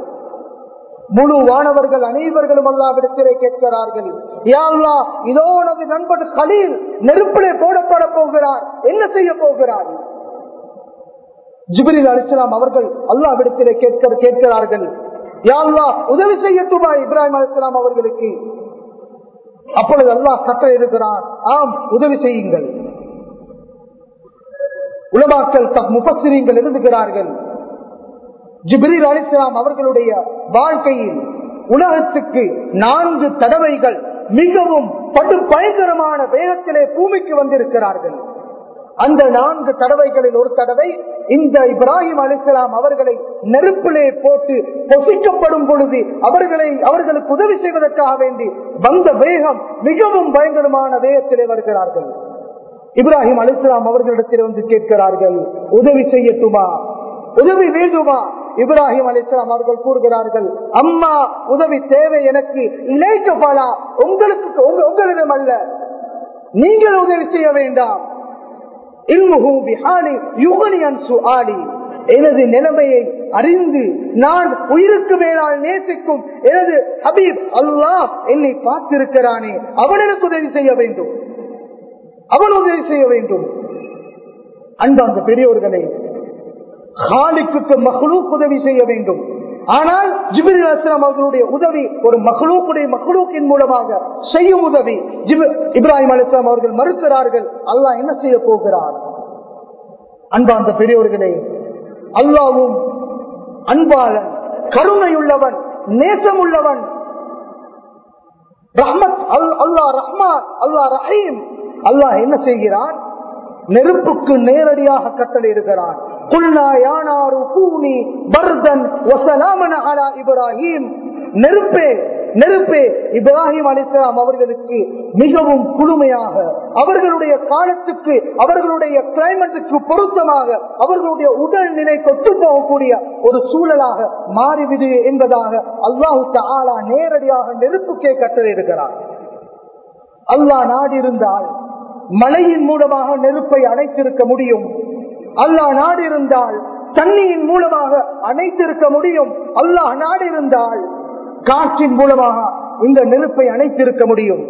முழு வானவர்கள் அனைவர்களும் அல்லாவிடத்திலே கேட்கிறார்கள். யாழ்லா இதோ உனது நண்பர் கலீல் நெருப்பிலே போடப்பட போகிறார். என்ன செய்ய போகிறார்? ஜிபிரில் அலிஸ்லாம் அவர்கள் அல்லாவிடத்திலே கேட்க கேட்கிறார்கள். யாழ்லா உதவி செய்ய செய்யட்டுமா இப்ராஹிம் அலிஸ்லாம் அவர்களுக்கு. அப்பொழுது அல்லாஹ் சட்டம் இருக்கிறான் ஆம் உதவி செய்யுங்கள். உலமாக்கள் முப்பசிரியங்கள் எழுதுகிறார்கள். ஜிப்ரீல் அலிஸ்லாம் அவர்களுடைய வாழ்க்கையில் உலகத்துக்கு நான்கு தடவைகள் மிகவும் படு பயங்கரமான வேகத்திலே பூமிக்கு வந்திருக்கிறார்கள். அந்த நான்கு தடவைகளில் ஒரு தடவை இந்த இப்ராஹிம் அலிஸ்லாம் அவர்களை நெருப்பிலே போட்டு பொசிக்கப்படும் பொழுது அவர்களை அவர்களுக்கு உதவி செய்வதற்காக வேண்டி வந்த வேகம் மிகவும் பயங்கரமான வேகத்திலே வருகிறார்கள். இப்ராஹிம் அலிஸ்லாம் அவர்களிடத்தில் வந்து கேட்கிறார்கள் உதவி செய்யட்டுமா? உதவி வேண்டுமா? இப்ராஹிம் அலிஸ்லாம் அவர்கள் கூறுகிறார்கள் அம்மா உதவி தேவை எனக்கு. இணைக்க பலா உங்களுக்கு உங்களிடம் அல்ல. நீங்கள் உதவி செய்ய வேண்டாம். எனது நிலைமையை அறிந்து நான் உயிருக்கு மேலால் நேசிக்கும் எனது ஹபீப் அல்லாஹ் என்னை பார்த்திருக்கிறானே. அவன் எனக்கு உதவி செய்ய வேண்டும். அவன் உதவி செய்ய வேண்டும். அந்த பெரியோர்களே ஹாலிக்கு மகளூக் உதவி செய்ய வேண்டும். ஆனால் ஜிபிரி அஸ்லாம் அவர்களுடைய உதவி ஒரு மகளூக்குடைய மகளூக்கின் மூலமாக செய்யும் உதவி இப்ராஹிம் அலிஸ்லாம் அவர்கள் மறுக்கிறார்கள். அல்லாஹ் என்ன செய்ய போகிறார் அன்பார்ந்த பெரியவர்களே அல்லாவும் அன்பாளன் கருணையுள்ளவன் நேசமுள்ளவன் ரஹ்மத் அல்லா ரஹ்மான் அல்லா ரஹீம். அல்லாஹ் என்ன செய்கிறான்? நெருப்புக்கு நேரடியாக கட்டளையிடுகிறான். இப்ராஹிம். நெருப்பே நெருப்பே இப்ராஹிம் அலிஸ்லாம் அவர்களுக்கு மிகவும் குளுமையாக அவர்களுடைய காலத்துக்கு அவர்களுடைய கிளைமேட்டுக்கு பொருத்தமாக அவர்களுடைய உடல் நிலை கொத்து போகக்கூடிய ஒரு சூழலாக மாறிவிடு என்பதாக அல்லாஹு ஆலா நேரடியாக நெருப்புக்கே கட்டளையிடுகிறார். அல்லாஹ் நாடி இருந்தால் மழையின் மூலமாக நெருப்பை அணைத்திருக்க முடியும். அல்லாஹ் நாடு இருந்தால் தண்ணியின் மூலமாக அணைத்திருக்க முடியும். அல்லாஹ் நாடு இருந்தால் காற்றின் மூலமாக இந்த நெருப்பை அணைத்திருக்க முடியும்.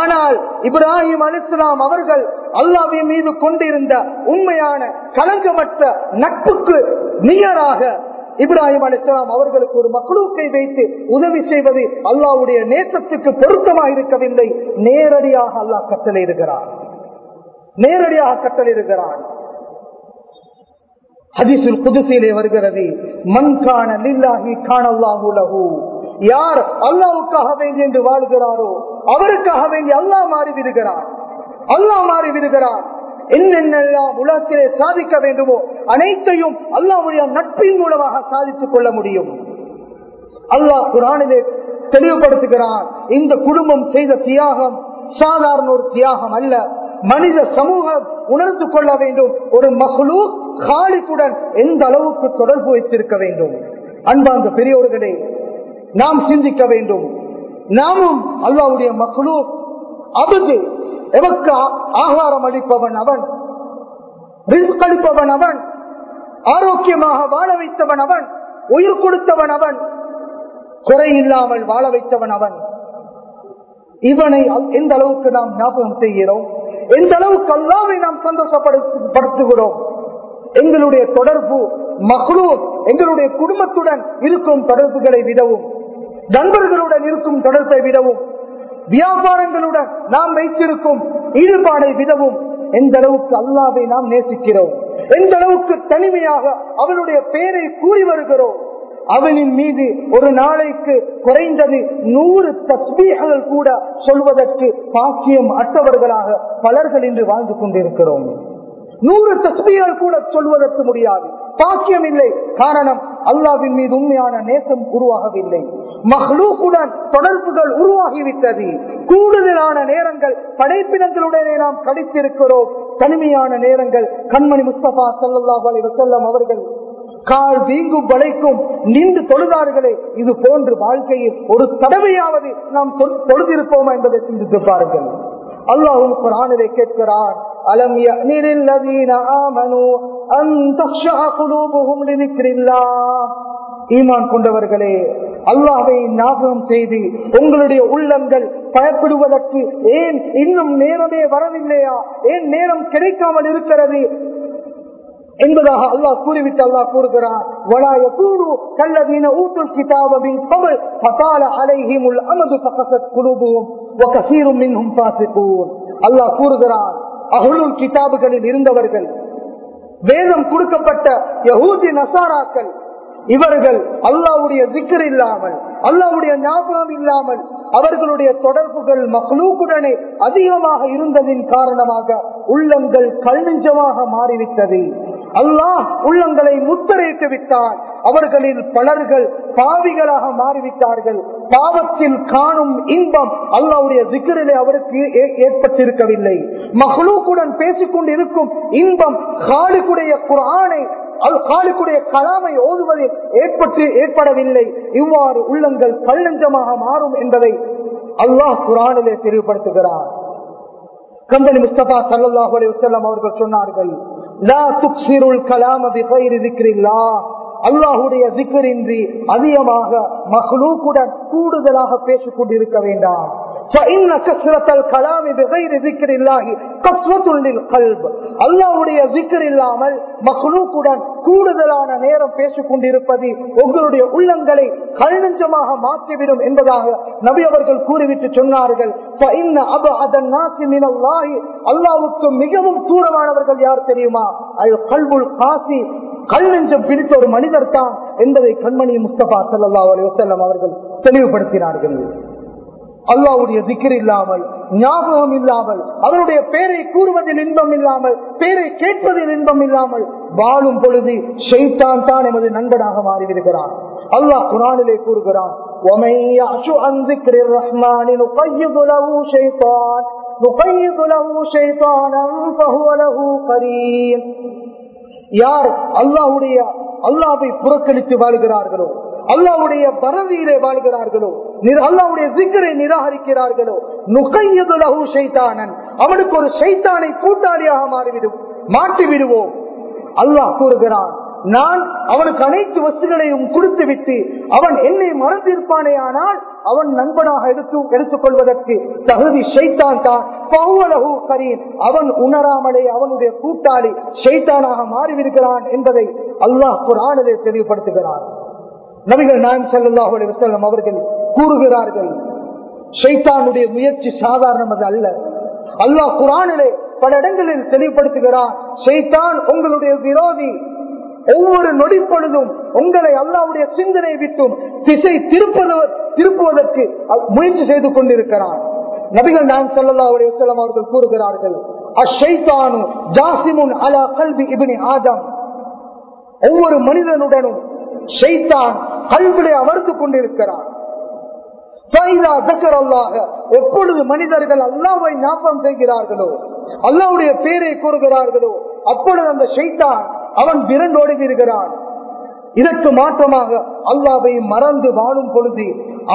ஆனால் இப்ராஹிம் அலிஸ்லாம் அவர்கள் அல்லாவின் மீது கொண்டிருந்த உண்மையான கலங்கமற்ற நட்புக்கு நியராக இப்ராஹிம் அலிஸ்லாம் அவர்களுக்கு ஒரு மகளூக்கை வைத்து உதவி செய்வது அல்லாவுடைய நேசத்துக்கு பொருத்தமாக இருக்கவில்லை. நேரடியாக அல்லாஹ் கட்டளை இருக்கிறான் நேரடியாக கட்டளை இருக்கிறான் ஹதிசுல் புதுசிலே வருகிறது. மண் காண லில்லாஹி காணல்லாஹு லஹு. யார் அல்லாவுக்காக வேண்டி என்று வாழ்கிறாரோ அவருக்காக வேண்டி அல்லாஹ் மாறி விடுகிறார் அல்லாஹ் மாறி விடுகிறார் என்னென்னெல்லாம் உலகத்திலே சாதிக்க வேண்டுமோ அனைத்தையும் அல்லாவுடைய நட்பின் மூலமாக சாதித்துக் கொள்ள முடியும். அல்லாஹ் குரானிலே தெளிவுபடுத்துகிறான் இந்த குடும்பம் செய்த தியாகம் சாதாரண ஒரு தியாகம் அல்ல. மனித சமூகம் உணர்ந்து கொள்ள வேண்டும். ஒரு மகளூ காலிக்குடன் எந்த அளவுக்கு தொடர்பு வைத்திருக்க வேண்டும்? அன்பாந்த பெரியோர்களே நாம் சிந்திக்க வேண்டும். நாமும் அல்லாவுடைய மகளு அவது எவக்கு ஆகாரம் அளிப்பவன் அவன் அளிப்பவன் அவன் ஆரோக்கியமாக வாழ வைத்தவன் அவன் உயிர் கொடுத்தவன் அவன் குறை இல்லாமல் வாழ வைத்தவன் அவன். இவனை எந்த அளவுக்கு நாம் ஞாபகம் செய்கிறோம்? எந்த அளவுக்கு அல்லாவை நாம் சந்தோஷப்படுத்துகிறோம்? எங்களுடைய தொடர்பு மகளூர் எங்களுடைய குடும்பத்துடன் இருக்கும் தொடர்புகளை விடவும் நண்பர்களுடன் இருக்கும் தொடர்பை விடவும் வியாபாரங்களுடன் நாம் வைத்திருக்கும் ஈடுபாடை விடவும் எந்த அளவுக்கு அல்லாவை நாம் நேசிக்கிறோம்? எந்த அளவுக்கு தனிமையாக அவனுடைய பெயரை கூறி வருகிறோம்? அவனின் மீது ஒரு நாளைக்கு குறைந்தது நூறு தஸ்மீகள் கூட சொல்வதற்கு பாக்கியம் அற்றவர்களாக பலர்கள் இன்று வாழ்ந்து கொண்டிருக்கிறோம். நூறு தஸ்மிகள் கூட சொல்வதற்கு முடியாது. பாக்கியம் இல்லை. காரணம் அல்லாவின் மீது உண்மையான நேசம் உருவாகவில்லை. மஹ்லூக்குடன் தொடர்புகள் உருவாகிவிட்டது. கூடுதலான நேரங்கள் படைப்பினங்களுடனே நாம் கடித்திருக்கிறோம் தனிமையான நேரங்கள். கண்மணி முஸ்தபா சல்லாஹ் அலி வசல்லம் அவர்கள் கால் வீங்கும் வளைக்கும் நின்று தொழுதார்களே இது போன்று வாழ்க்கையில் ஒரு தடவையாவது நாம் தொழுதிருப்போமா என்பதை சிந்தித்து பாருங்கள். அல்லாஹும் குரானிலே கேட்கிறான் அலம் யஅனில் ஆமனு ஈமான் கொண்டவர்களே அல்லாஹை ஞாபகம் செய்து உங்களுடைய உள்ளங்கள் பயப்படுவதற்கு ஏன் இன்னும் நேரமே வரவில்லையா? ஏன் நேரம் கிடைக்காமல் இருக்கிறது? என்பதாக அல்லாஹ் கூறிவிட்டு அல்லாஹ் கூறுகிறான். ஊத்துல் கிதாபின் கமல் அமது ஒக்கசீரும் அல்லாஹ் கூறுகிறான் அகுலுல் கிதாபுகளில் இருந்தவர்கள் வேதம் கொடுக்கப்பட்ட யகூதி நசாராக்கள் இவர்கள் அல்லாவுடைய திக்கர் இல்லாமல் அல்லாவுடைய ஞாபகம் இல்லாமல் அவர்களுடைய தொடர்புகள் மக்ளூக்குடனே அதிகமாக இருந்ததின் காரணமாக உள்ளங்கள் கல்நெஞ்சமாக மாறிவிட்டது. அல்லாஹ் உள்ளங்களை முத்திரையிட்டு விட்டார். அவர்களில் பலர்கள் பாவிகளாக மாறிவிட்டார்கள். பாவத்தில் காணும் இன்பம் அல்லாவுடைய சிக்கரிலே அவருக்கு ஏற்பட்டிருக்கவில்லை. மகளுக்குடன் பேசிக்கொண்டு இருக்கும் இன்பம் காலுக்குடைய குரானை காலுக்குடைய கலாமை ஓதுவதில் ஏற்பட்டு ஏற்படவில்லை. இவ்வாறு உள்ளங்கள் கல்லஞ்சமாக மாறும் என்பதை அல்லாஹ் குரானிலே தெளிவுபடுத்துகிறார். கம்பனி முஸ்தபா சல்லாஹ் அலி வசல்லாம் அவர்கள் சொன்னார்கள் அல்லாஹுடைய சிக்கரின்றி அதிகமாக மகளூக்குடன் கூடுதலாக பேசிக் கொண்டிருக்க வேண்டாம். அல்லாவுடைய சிக்கர் இல்லாமல் மகளுக்குடன் கூடுதலான நேரம் பேசிக் கொண்டிருப்பது உங்களுடைய உள்ளங்களை கல்நெஞ்சமாக மாற்றிவிடும் என்பதாக நபி அவர்கள் கூறிவிட்டு சொன்னார்கள். அல்லாவுக்கு மிகவும் தூரமானவர்கள் யார் தெரியுமா? அல் கல்புல் காசி. கல் நெஞ்சம் பிடித்த ஒரு மனிதர் தான் என்பதை கண்மணி முஸ்தபா சல்லா அலி வசல்லம் அவர்கள் தெளிவுபடுத்தினார்கள். அல்லாவுடைய திக்கர் இல்லாமல் ஞாபகம் இல்லாமல் அவருடைய பேரை கூறுவதில் இன்பம் இல்லாமல் பேரை கேட்பதில் இன்பம் இல்லாமல் வாழும் பொழுது ஷெய்தான் தான் எமது நண்பனாக மாறிவிடுகிறான். அல்லாஹ் குரானிலே கூறுகிறான் யார் அல்லாஹுடைய அல்லாவை புறக்கணித்து வாழ்கிறார்களோ அல்லாவுடைய பரவியிலே வாழ்கிறார்களோ? அல்லாவுடைய சிக்கரை நிராகரிக்கிறார்களோ? நுகையதுலகு சைத்தானன் அவனுக்கு ஒரு சைத்தானை கூட்டாளியாக மாறிவிடும் மாற்றி விடுவோம் அல்லாஹ் கூறுகிறான் நான் அவனுக்கு அனைத்து வஸ்துகளையும் கொடுத்து விட்டு அவன் என்னை மறந்திருப்பானே ஆனால் அவன் நண்பனாக எடுத்து எடுத்துக் கொள்வதற்கு தகுதி ஷைத்தான் தான். பௌவலகு கரீன் அவன் உணராமலே அவனுடைய கூட்டாளி ஷைத்தானாக மாறிவிடுகிறான் என்பதை அல்லாஹ் குரானிலே தெளிவுபடுத்துகிறான். நபிகள் நாயம் சல்லாஹூ வசல்லம் அவர்கள் கூறுகிறார்கள் ஷைத்தானுடைய முயற்சி சாதாரணமது அல்ல. அல்லாஹ் குரானிலே பல இடங்களில் தெளிவுபடுத்துகிறார் ஷைத்தான் உங்களுடைய விரோதி. ஒவ்வொரு நொடி பொழுதும் உங்களை அல்லாவுடைய சிந்தனை விட்டும் திசை திருப்பது திருப்புவதற்கு முயற்சி செய்து கொண்டிருக்கிறார் நபிகள் நான் சல்லா செல்லம் அவர்கள் கூறுகிறார்கள் அஷைத்தானு ஜாசிமுன் அலா கல்வி இபினி ஆதம். ஒவ்வொரு மனிதனுடனும் ஷைத்தான் கல்விலே அமர்ந்து கொண்டிருக்கிறார். எப்பொழுது மனிதர்கள் அல்லாவை ஞாபகம் செய்கிறார்களோ அல்லாவுடைய பேரை கூறுகிறார்களோ அப்பொழுது அந்த ஷைத்தான் அவன் விரண்டோடி இதற்கு மாற்றமாக அல்லாவை மறந்து வாழும் பொழுது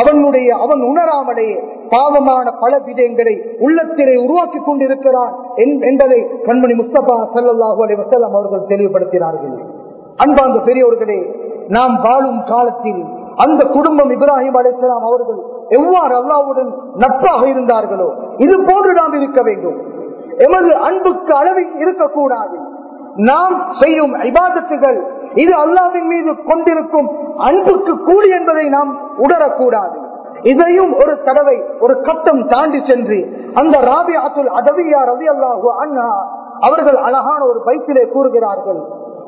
அவனுடைய அவன் உணராமலேயே பாவமான பல விடயங்களை உள்ளத்திலே உருவாக்கி கொண்டிருக்கிறான் என்பதை கண்மணி முஸ்தபா சல்லாஹூ அலி வசல்லாம் அவர்கள் தெளிவுபடுத்தினார்கள். அன்பாந்த பெரியவர்களே நாம் வாழும் காலத்தில் அந்த குடும்பம் இப்ராஹிம் அலிஸ்லாம் அவர்கள் எவ்வாறு அல்லாவுடன் நட்பாக இருந்தார்களோ இது போன்று நாம் இருக்க வேண்டும். எமது அன்புக்கு அளவில் இருக்கக்கூடாது. நாம் செய்யும் ஐபாதத்துகள் இது அல்லாவின் மீது கொண்டிருக்கும் அன்புக்கு கூலி என்பதை நாம் உணரக்கூடாது. இதையும் ஒரு தடவை ஒரு கட்டம் தாண்டி சென்று அந்த ராபி அத்துல் அதவியா ரவி அல்லாஹு அண்ணா அவர்கள் அழகான ஒரு பைப்பிலே கூறுகிறார்கள்.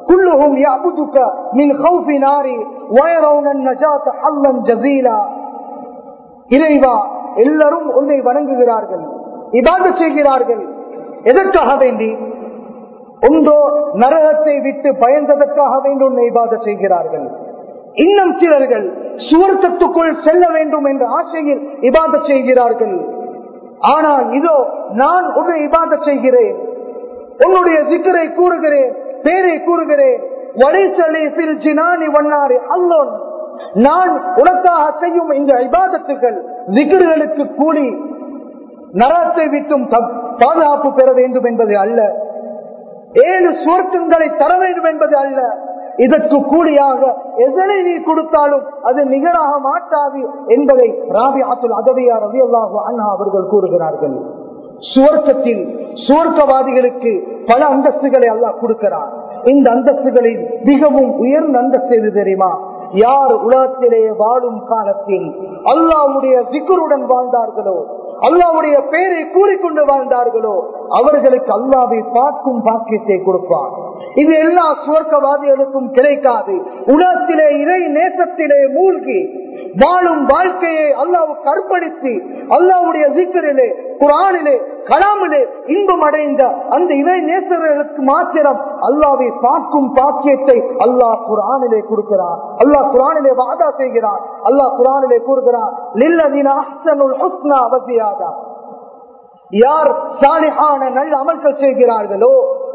كلهم يعبدك من خوف نار ويرون النجاة حظا جزيلا இறைவா எல்லாரும் உன்னை வணங்குகிறார்கள் இபாத செய்கிறார்கள் எதற்காக வேண்டி ஒன்றோ நரகத்தை விட்டு பயந்ததற்காக வேண்டி உன்னை இபாத செய்கிறார்கள் இன்னும் சிலர்கள் சுவர்க்கத்துக்குள் செல்ல வேண்டும் என்ற ஆசையில் இபாத செய்கிறார்கள் ஆனால் இதோ நான் உன்னை இபாத செய்கிறேன் உன்னுடைய சிக்கரை கூறுகிறேன் பேரை கூறுகிறேன். நான் உனக்காக செய்யும் இந்த ஐபாதத்துகள் விக்கிர்களுக்கு கூலி நரத்தை விட்டும் பாதுகாப்பு பெற வேண்டும் என்பது அல்ல. ஏழு சுவர்க்கங்களை தர வேண்டும் என்பது அல்ல. இதற்கு கூலியாக எதனை நீ கொடுத்தாலும் அது நிகராக மாட்டாது என்பதை ராபி ஆத்துல் அதவியா ரவி அல்லாஹு அண்ணா அவர்கள் கூறுகிறார்கள். சுவர்க்கத்தில் சுவர்க்கவாதிகளுக்கு பல அந்தஸ்துகளை அல்லாஹ் கொடுக்கிறார் இந்த அந்தஸ்துகளில் மிகவும் உயர்ந்த அந்தஸ்து எது தெரியுமா? யார் உலகத்திலேயே வாழும் காலத்தில் அல்லாவுடைய சிக்குருடன் வாழ்ந்தார்களோ அல்லாவுடைய பெயரை கூறிக்கொண்டு வாழ்ந்தார்களோ அவர்களுக்கு அல்லாவை பார்க்கும் பாக்கியத்தை கொடுப்பார் இது எல்லா சுவர்க்கவாதிகளுக்கும் கிடைக்காது. உலகத்திலே இறை நேசத்திலே மூழ்கி வாழும் வாழ்க்கையை அல்லாவுக்கு அர்ப்பணித்து அல்லாவுடைய சிக்கரிலே குரானிலே கலாமிலே இன்பம் அடைந்த அந்த இறை நேசர்களுக்கு மாத்திரம் அல்லாவை பார்க்கும் பாக்கியத்தை அல்லாஹ் குரானிலே கொடுக்கிறார். அல்லாஹ் குரானிலே வாதா செய்கிறார். அல்லாஹ் குரானிலே கூறுகிறார் யார் சாலிஹான நல்ல அமல்கள் செய்கிறார்களோ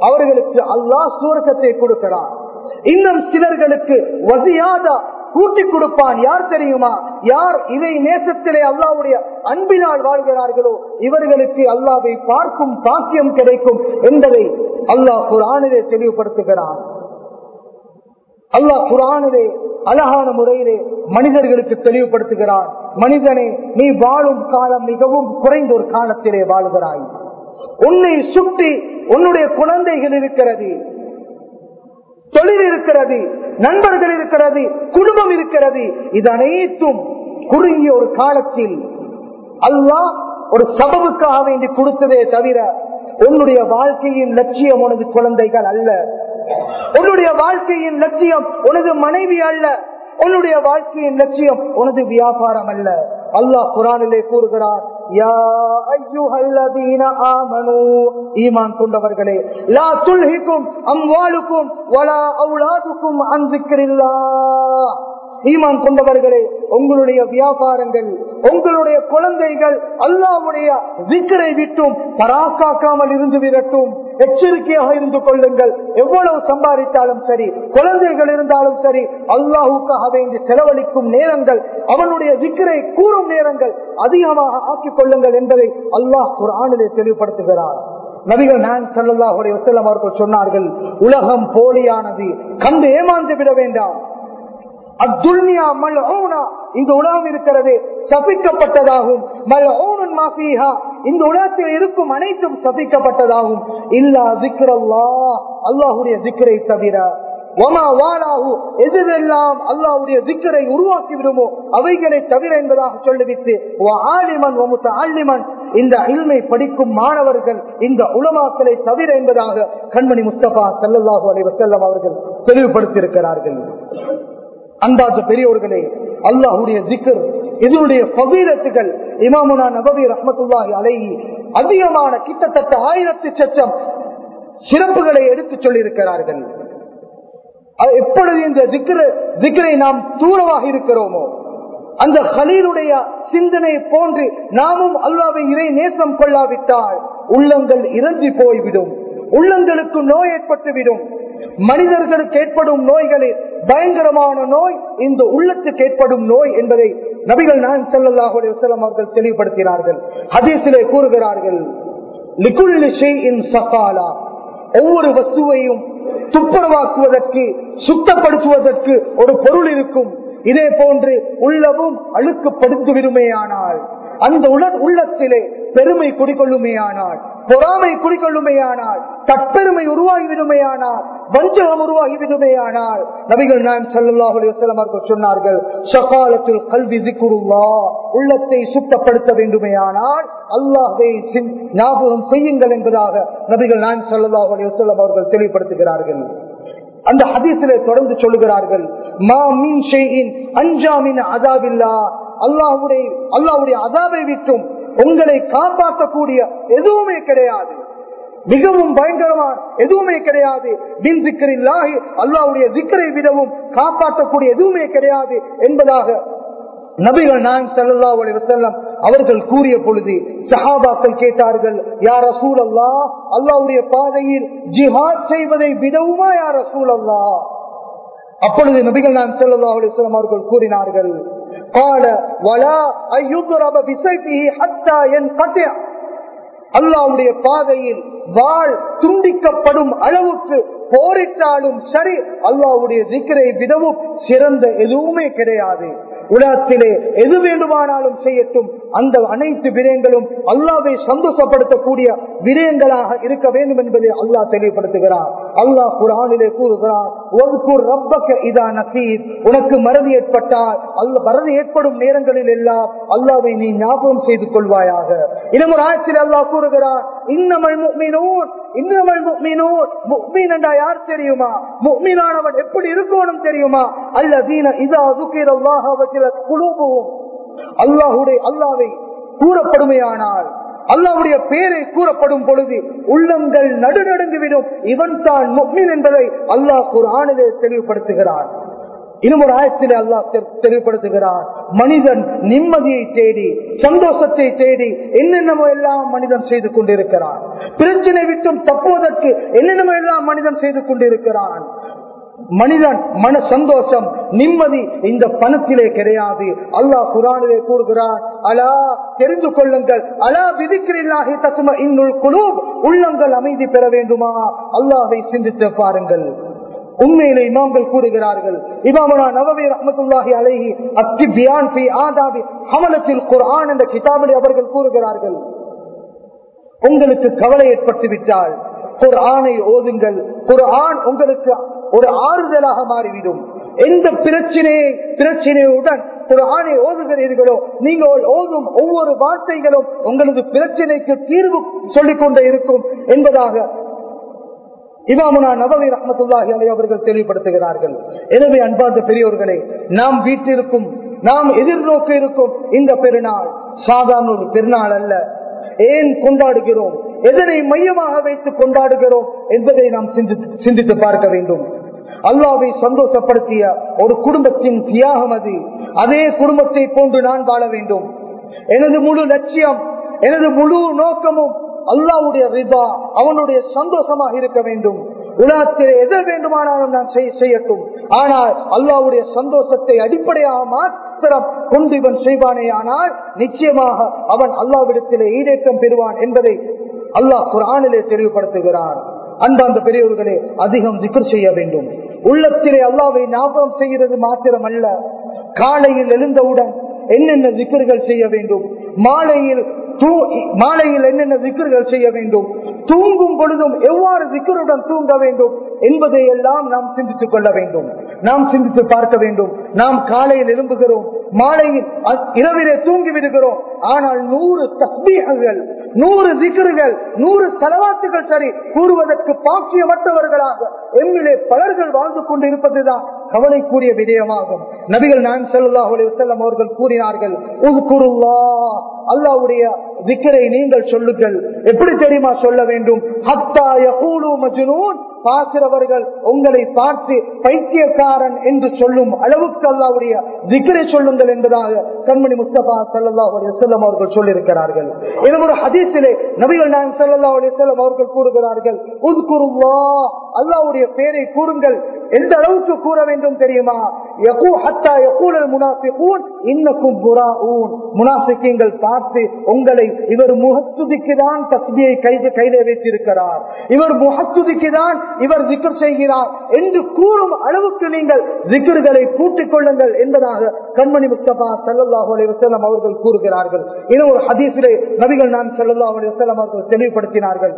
அவர்களுக்கு அல்லாஹ் சூரகத்தை கொடுக்கிறார். இன்னும் சிலர்களுக்கு வசியாதா கூட்டி கொடுப்பான். யார் தெரியுமா? யார் இவை நேசத்திலே அல்லாவுடைய அன்பினால் வாழ்கிறார்களோ இவர்களுக்கு அல்லாவை பார்க்கும் பாக்கியம் கிடைக்கும் என்பதை அல்லாஹ் குரானிலே தெளிவுபடுத்துகிறான். அல்லாஹ் குரானிலே அழகான முறையிலே மனிதர்களுக்கு தெளிவுபடுத்துகிறான். மனிதனே நீ வாழும் காலம் மிகவும் குறைந்த ஒரு காலத்திலே வாழ்கிறாய். உன்னை சுற்றி உன்னுடைய குழந்தைகள் இருக்கிறது. தொழில் இருக்கிறது நண்பர்கள் இருக்கிறது குடும்பம் இருக்கிறது. இது அனைத்தும் குறுகிய ஒரு காலத்தில் அல்லாஹ் ஒரு சபவுக்காக வேண்டி கொடுத்ததே தவிர உன்னுடைய வாழ்க்கையின் லட்சியம் உனது குழந்தைகள் அல்ல. உன்னுடைய வாழ்க்கையின் லட்சியம் உனது மனைவி அல்ல. உன்னுடைய வாழ்க்கையின் லட்சியம் உனது வியாபாரம் அல்ல. அல்லாஹ் குரானிலே கூறுகிறார் ஈமான் கொண்டவர்களே லா துல்ஹிக்கும் அம்வாளுக்கும் வலா அவுலாதுக்கும் அன்பிக்கிறில்லா ஈமான் கொண்டவர்களே உங்களுடைய வியாபாரங்கள் உங்களுடைய குழந்தைகள் அல்லாவுடைய விக்கரை விட்டும் பராக்காக்காமல் இருந்து விரட்டும். எச்சரிக்கையாக இருந்து கொள்ளுங்கள். எவ்வளவு சம்பாதித்தாலும் சரி குழந்தைகள் இருந்தாலும் சரி அல்லாஹுக்காக வேண்டி செலவழிக்கும் நேரங்கள் அவனுடைய விக்கிரை கூறும் நேரங்கள் அதிகமாக ஆக்கிக் கொள்ளுங்கள் என்பதை அல்லாஹ் ஒரு ஆணிலே தெளிவுபடுத்துகிறார். நபிகள் நான் சல்லாஹுடைய வசல்லம் அவர்கள் சொன்னார்கள் உலகம் போலியானது கண்டு ஏமாந்து விட வேண்டாம். அத்துல்னியா மல் இந்த உலகம் இருக்கிறது சபிக்கப்பட்டதாகும். மல் மாஃபீஹா இந்த உலகத்தில் இருக்கும் அனைத்தும் சபிக்கப்பட்டதாகும். இல்லா திக்ரல்லா அல்லாஹுடைய திக்கரை தவிர. ஒமா எதுவெல்லாம் அல்லாவுடைய திக்கரை உருவாக்கி விடுமோ அவைகளை தவிர என்பதாக சொல்லிவிட்டு இந்த இல்மை படிக்கும் மாணவர்கள் இந்த உலமாக்களை தவிர என்பதாக கண்மணி முஸ்தபா சல்லாஹூ அலி வசல்லம் அவர்கள் தெளிவுபடுத்தியிருக்கிறார்கள். அந்தாத்த பெரியோர்களே அல்லாஹுடைய திக்கர் இதனுடைய பகீரத்துகள் இமாமுனா நபவி ரஹமத்துல்லாஹி அலைஹி அதிகமான கிட்டத்தட்ட ஆயிரத்தி சச்சம் சிறப்புகளை எடுத்து சொல்லியிருக்கிறார்கள். எப்பொழுது இந்த திக்கரை நாம் தூரமாக இருக்கிறோமோ அந்த ஹலீலுடைய சிந்தனை போன்று நாமும் அல்லாவை இறை நேசம் கொள்ளாவிட்டால் உள்ளங்கள் இறங்கி போய்விடும். உள்ளங்களுக்கு நோய் ஏற்பட்டுவிடும். மனிதர்களுக்கு ஏற்படும் நோய்களில் பயங்கரமான நோய் இந்த உள்ளத்துக்கு ஏற்படும் நோய் என்பதை நபிகள் நான் செல்லல்லாஹுடைய வசலம் அவர்கள் தெளிவுபடுத்தினார்கள் ஹதீசிலே கூறுகிறார்கள் ஒவ்வொரு வசுவையும் துப்புரவாக்குவதற்கு சுத்தப்படுத்துவதற்கு ஒரு பொருள் இருக்கும் இதே போன்று உள்ளவும் அழுக்குப்படுத்து விடுமையானால் அந்த உலர் உள்ளத்திலே பெருமை குடிக்கொள்ளுமையானால் பொறாமை குடிக்கொள்ளுமையானால் தற்பெருமை உருவாகிவிடுமையானால் வஞ்சகம் உருவாகிவிடுமையானால் நபிகள் நாயம் செல்லல்லாஹுலம் அவர்கள் சொன்னார்கள் சகாலத்தில் கல்வி திக்குருவா உள்ளத்தை சுத்தப்படுத்த வேண்டுமையானால் அல்லாஹை ஞாபகம் செய்யுங்கள் என்பதாக நபிகள் நான் செல்லல்லாஹு அலுவலம் அவர்கள் தெளிவுபடுத்துகிறார்கள். அந்த ஹதீசிலே தொடர்ந்து சொல்லுகிறார்கள் மா மீன் செய்யின் அஞ்சாமின் அதாவில்லா அல்லாஹுடைய அல்லாஹுடைய அதாவை விட்டும் உங்களை காப்பாற்றக்கூடிய எதுவுமே கிடையாது. மிகவும் பயங்கரமான எதுவுமே கிடையாது. பின் திக்கரில்லாஹி அல்லாவுடைய திக்கரை விடவும் காப்பாற்றக்கூடிய எதுவுமே கிடையாது என்பதாக நபிகள் நான் சல்லா செல்லம் அவர்கள் கூறிய பொழுது சஹாபாக்கள் கேட்டார்கள் யார சூழல்லா அல்லாவுடைய பாதையில் ஜிஹாத் செய்வதை விடவுமா யார சூழல்லா அல்லா அப்பொழுது நபிகள் நான் செல்லா அலிஸ்லாம் அவர்கள் கூறினார்கள் அல்லாவுடைய பாதையில் வாழ் துண்டிக்கப்படும் அளவுக்கு போரிட்டாலும் சரி அல்லாவுடைய திக்கரை விடவும் சிறந்த எதுவுமே கிடையாது. உலகத்திலே எது வேண்டுமானாலும் செய்யட்டும். அந்த அனைத்து விரயங்களும் அல்லாவை சந்தோஷப்படுத்தக்கூடிய விரயங்களாக இருக்க வேண்டும் என்பதை அல்லாஹ் தெளிவுபடுத்துகிறார். அல்லாஹ் குரானிலே கூறுகிறார் உனக்கு மறதி ஏற்பட்டால் அல்ல மறதி ஏற்படும் நேரங்களில் எல்லாம் அல்லாவை நீ ஞாபகம் செய்து கொள்வாயாக. இன்னும் ஆயத்தில் அல்லாஹ் கூறுகிறார் இன்னமல் முக்மினூன் இன்னமல் முக்மினூன். முக்மீன் என்றா யார் தெரியுமா? முக்மீனானவன் எப்படி இருக்கணும் தெரியுமா? அல்ல தீன இதா துக்கிர அல்லாஹ் குழுவும் அல்லாஹுடைய அல்லாவை கூறப்படுமையானால் அல்லாவுடைய பேரை கூறப்படும் பொழுது உள்ளங்கள் நடுநடுங்கிவிடும். இவன் தான் முக்மின் என்பதை அல்லாஹ் குரானிலே தெளிவுபடுத்துகிறான். இன்னும் ஒரு ஆயத்தில் அல்லாஹ் தெளிவுபடுத்துகிறார். மனிதன் நிம்மதியை தேடி சந்தோஷத்தை தேடி என்னென்னமோ எல்லாம் மனிதன் செய்து கொண்டிருக்கிறான். பிரச்சனை விட்டும் தப்புவதற்கு என்னென்னமோ எல்லாம் மனிதன் செய்து கொண்டிருக்கிறான். மனிதன் மன சந்தோஷம் நிம்மதி இந்த பணத்திலே கிடையாது. அல்லாஹ் குரானிலே கூறுகிறான் அலா தெரிந்து கொள்ளுங்கள். அலா விதிக்கிறில்லாகி தத்துவ இன்னுள் குழு உள்ளங்கள் அமைதி பெற வேண்டுமா? அல்லாஹை சிந்தித்து பாருங்கள். உண்மையிலே இமாம்கள் கூறுகிறார்கள். இமாமனா நவவி ரஹமத்துல்லாஹி அலைஹி அத்தி பியான் பி ஆதாபி ஹமலத்தில் குர்ஆன் என்ற கிதாபிலே அவர்கள் கூறுகிறார்கள். உங்களுக்கு கவலை ஏற்பட்டு விட்டால் ஒரு ஆணை ஓதுங்கள். ஒரு ஆண் உங்களுக்கு ஒரு ஆறுதலாக மாறிவிடும். எந்த பிரச்சனையை பிரச்சனையுடன் ஒரு ஆணை ஓதுகிறீர்களோ நீங்கள் ஓதும் ஒவ்வொரு வார்த்தைகளும் உங்களது பிரச்சனைக்கு தீர்வு சொல்லிக் கொண்டே இருக்கும் என்பதாக இமாமுனா நபவி ரஹமத்துல்லாஹி அலை அவர்கள் தெளிவுபடுத்துகிறார்கள். எனவே அன்பார்ந்த பெரியோர்களே நாம் வீட்டிற்கும் நாம் எதிர்நோக்க இருக்கும் இந்த பெருநாள் சாதாரண ஒரு பெருநாள் அல்ல. ஏன் கொண்டாடுகிறோம்? எதனை மையமாக வைத்து கொண்டாடுகிறோம் என்பதை நாம் சிந்தித்து பார்க்க வேண்டும். அல்லாவை சந்தோஷப்படுத்திய ஒரு குடும்பத்தின் தியாகம் அது. அதே குடும்பத்தை போன்று நான் வாழ வேண்டும். எனது முழு லட்சியம் எனது முழு நோக்கமும் அல்லாவுடைய ரிபா அவனுடைய சந்தோஷமாக இருக்க வேண்டும். உலகத்தில் எதை வேண்டுமானாலும் நான் செய்யட்டும். ஆனால் அல்லாவுடைய சந்தோஷத்தை அடிப்படையாக மாத்திரம் கொண்டு இவன் செய்வானே ஆனால் நிச்சயமாக அவன் அல்லாவிடத்திலே ஈடேற்றம் பெறுவான் என்பதை அல்லாஹ் குரானிலே தெளிவுபடுத்துகிறான். அன்பாந்த பெரியவர்களே அதிகம் திக்கர் செய்ய வேண்டும். உள்ளத்திலே அல்லாவை ஞாபகம் செய்கிறது மாத்திரம் அல்ல காலையில் எழுந்தவுடன் என்னென்ன திக்கர்கள் செய்ய வேண்டும்? மாலையில் மாலையில் என்னென்ன திக்கர்கள் செய்ய வேண்டும்? தூங்கும் பொழுதும் எவ்வாறு திக்கருடன் தூங்க வேண்டும்? என்பதை எல்லாம் நாம் சிந்தித்துக் கொள்ள வேண்டும். நாம் சிந்தித்து பார்க்க வேண்டும். நாம் காலையில் எழும்புகிறோம். மாலையில் இரவிலே தூங்கி விடுகிறோம். ஆனால் நூறு தஸ்மீகங்கள் நூறு திக்கர்கள் நூறு தலவாத்துகள் சரி கூறுவதற்கு பாக்கியமற்றவர்களாக எம்மிலே பலர்கள் வாழ்ந்து கொண்டு இருப்பதுதான் கவலைக்குரிய விடயமாகும். நபிகள் நான் செல்லாஹ் செல்லம் அவர்கள் கூறினார்கள் அல்லாவுடைய விக்கரை நீங்கள் சொல்லுங்கள். எப்படி தெரியுமா சொல்ல வேண்டும்? ஹத்தா யகூலு மஜ்னூன். பார்க்கிறவர்கள் உங்களை பார்த்து பைத்தியக்காரன் என்று சொல்லும் அளவுக்கு அல்லாவுடைய திக்கரை சொல்லுங்கள் என்பதாக கண்மணி முஸ்தபா சல்லா செல்லம் அவர்கள் சொல்லியிருக்கிறார்கள். இது ஒரு ஹதீசிலே நபிகள் நான் சல்லா செல்லம் அவர்கள் கூறுகிறார்கள் உதுக்குருவா அல்லாவுடைய பேரை கூறுங்கள். எந்த அளவுக்கு கூற வேண்டும் தெரியுமா? யகூ ஹத்தா யகூலல் முனாஃபிகூன் இன்னக்கும் புராஊன். முனாஃபிகீங்கள் பார்த்து உங்களை இவர் முகத்துதிக்கு தான் தஸ்பியை கைது கையிலே வைத்திருக்கிறார். இவர் முகத்துதிக்கு தான் இவர் திக்கர் செய்கிறார் என்று கூறும் அளவுக்கு நீங்கள் திக்கர்களை கூட்டிக் கொள்ளுங்கள் என்பதாக கண்மணி முஸ்தபா சல்லாஹூ அலி வசலம் அவர்கள் கூறுகிறார்கள். இது ஒரு ஹதீஸிலே நபிகள் நான் சல்லாஹூ அலி வசலம் அவர்கள் தெளிவுபடுத்தினார்கள்.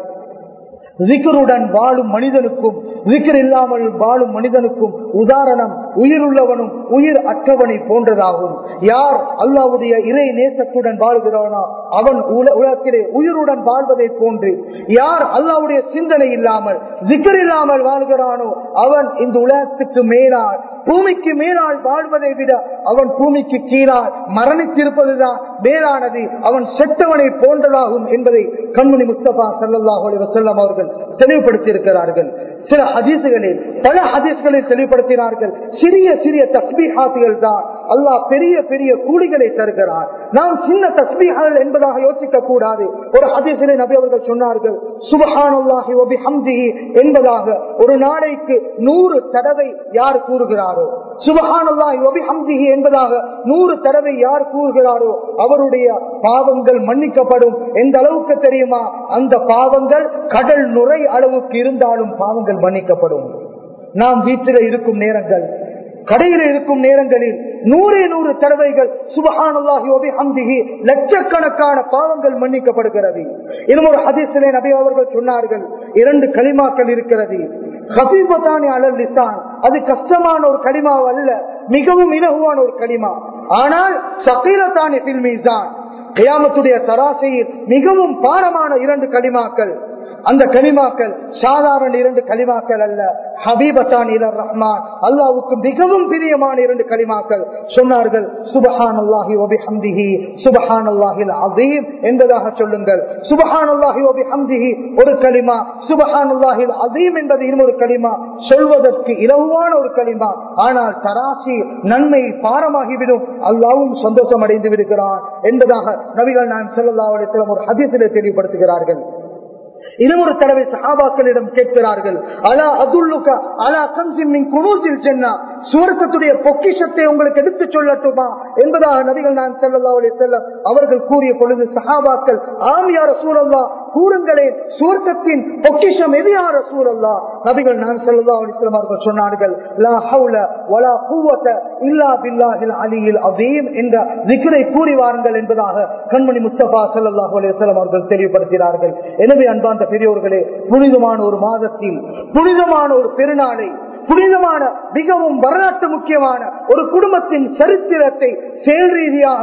விக்கருடன் வாழும் மனிதனுக்கும் விக்கர் இல்லாமல் வாழும் மனிதனுக்கும் உதாரணம் உயிர் உள்ளவனும் உயிர் அற்றவனை போன்றதாகும். யார் அல்லாவுடைய இறை நேசத்துடன் வாழ்கிறவனோ அவன் உலகத்திலே உயிருடன் வாழ்வதை போன்று யார் அல்லாவுடைய சிந்தனை இல்லாமல் விக்கர் இல்லாமல் வாழ்கிறானோ அவன் இந்த உலகத்துக்கு மேலால் பூமிக்கு மேலால் வாழ்வதை விட அவன் பூமிக்கு கீழால் மரணித்திருப்பதுதான் மேலானது. அவன் செத்தவனை போன்றதாகும் என்பதை கண்மணி முஸ்தபா சல்லாஹ் வசல்லம் அவர்கள் தெளிவுபடுத்தியிருக்கிறார்கள். சில ஹதீசுகளில் பல ஹதீஸ்களில் தெளிவுபடுத்தினார்கள். சிறிய சிறிய தஸ்பீஹாத்துகள் தான் அல்லாஹ் பெரிய பெரிய கூலிகளை தருகிறார். நாம் சின்ன தஸ்பீஹால் என்பதாக யோசிக்க கூடாது. ஒரு ஹதீசிலே நபி அவர்கள் சொன்னார்கள் சுபஹானல்லாஹி ஒபி ஹம்திஹி என்பதாக. ஒரு நாளைக்கு நூறு தடவை யார் கூறுகிறாரோ சுபஹானுல்லாஹி ஒபி ஹம்திஹி என்பதாக நூறு தடவை யார் கூறுகிறாரோ அவருடைய பாவங்கள் மன்னிக்கப்படும். எந்த அளவுக்கு தெரியுமா? அந்த பாவங்கள் கடல் நுரை அளவுக்கு இருந்தாலும் பாவங்கள் மன்னிக்கப்படும். நாம் வீட்டில் இருக்கும் நேரங்கள் கடையில் இருக்கும் நேரங்களில் நூறே நூறு தடவைகள் சுபஹானுல்லாஹி அம்பிகி லட்சக்கணக்கான பாவங்கள் மன்னிக்கப்படுகிறது. இன்னும் ஒரு ஹதீசிலே நபி அவர்கள் சொன்னார்கள் இரண்டு களிமாக்கள் இருக்கிறது. ஹசீபத்தானி அலல் லிசான் அது கஷ்டமான ஒரு களிமா அல்ல மிகவும் இலகுவான ஒரு களிமா. ஆனால் சக்கீரத்தானி பில்மீசான் கயாமத்துடைய சராசையில் மிகவும் பாரமான இரண்டு களிமாக்கள். அந்த கலிமாக்கள் சாதாரண இரண்டு கலிமாக்கள் அல்ல. ஹபீபத்தான் இலர் ரஹ்மான். அல்லாவுக்கு மிகவும் பிரியமான இரண்டு கலிமாக்கள் சொன்னார்கள் சுபஹான் அல்லாஹி ஒபி ஹம்திஹி சுபஹான் அல்லாஹில் அதீம் என்பதாக சொல்லுங்கள். சுபஹான் அல்லாஹி ஒபி ஹம்திஹி ஒரு களிமா சுபஹான் அல்லாஹில் அதீம் என்பது இன்னொரு களிமா சொல்வதற்கு இலவான ஒரு களிமா ஆனால் தராசி நன்மை பாரமாகிவிடும். அல்லாவும் சந்தோஷம் அடைந்து விடுகிறான் என்பதாக நபிகள் நான் செல்லல்லா ஒரு ஹதீசிலே தெளிவுபடுத்துகிறார்கள். இருவரு தடவை சஹாபாக்களிடம் கேட்கிறார்கள் அலா அதுல்லுக்கா அலா கன்சிமின் குனூசில் சென்னா சுவர்க்கத்துடைய பொக்கிஷத்தை உங்களுக்கு எடுத்து சொல்லட்டுமா? என்பதாக நபிகள் நான் செல்லல்லா செல்ல அவர்கள் கூறிய பொழுது சஹாபாக்கள் ஆம் யார சூழல்லா கூறுங்களேன் சுவர்க்கத்தின் பொக்கிஷம் எது யார சூழல்லா நபிகள் நான் செல்லல்லா அவர்கள் சொன்னார்கள் அலியில் அதீம் என்ற விக்கிரை கூறி வாருங்கள் என்பதாக கண்மணி முஸ்தபா சல்லாஹூ அலிஸ்லாம் அவர்கள் தெளிவுபடுத்தினார்கள். எனவே அன்பாந்த பெரியோர்களே புனிதமான ஒரு மாதத்தில் புனிதமான ஒரு பெருநாளை புனிதமான மிகவும் வரலாற்று முக்கியமான ஒரு குடும்பத்தின் சரித்திரத்தை செயல் ரீதியாக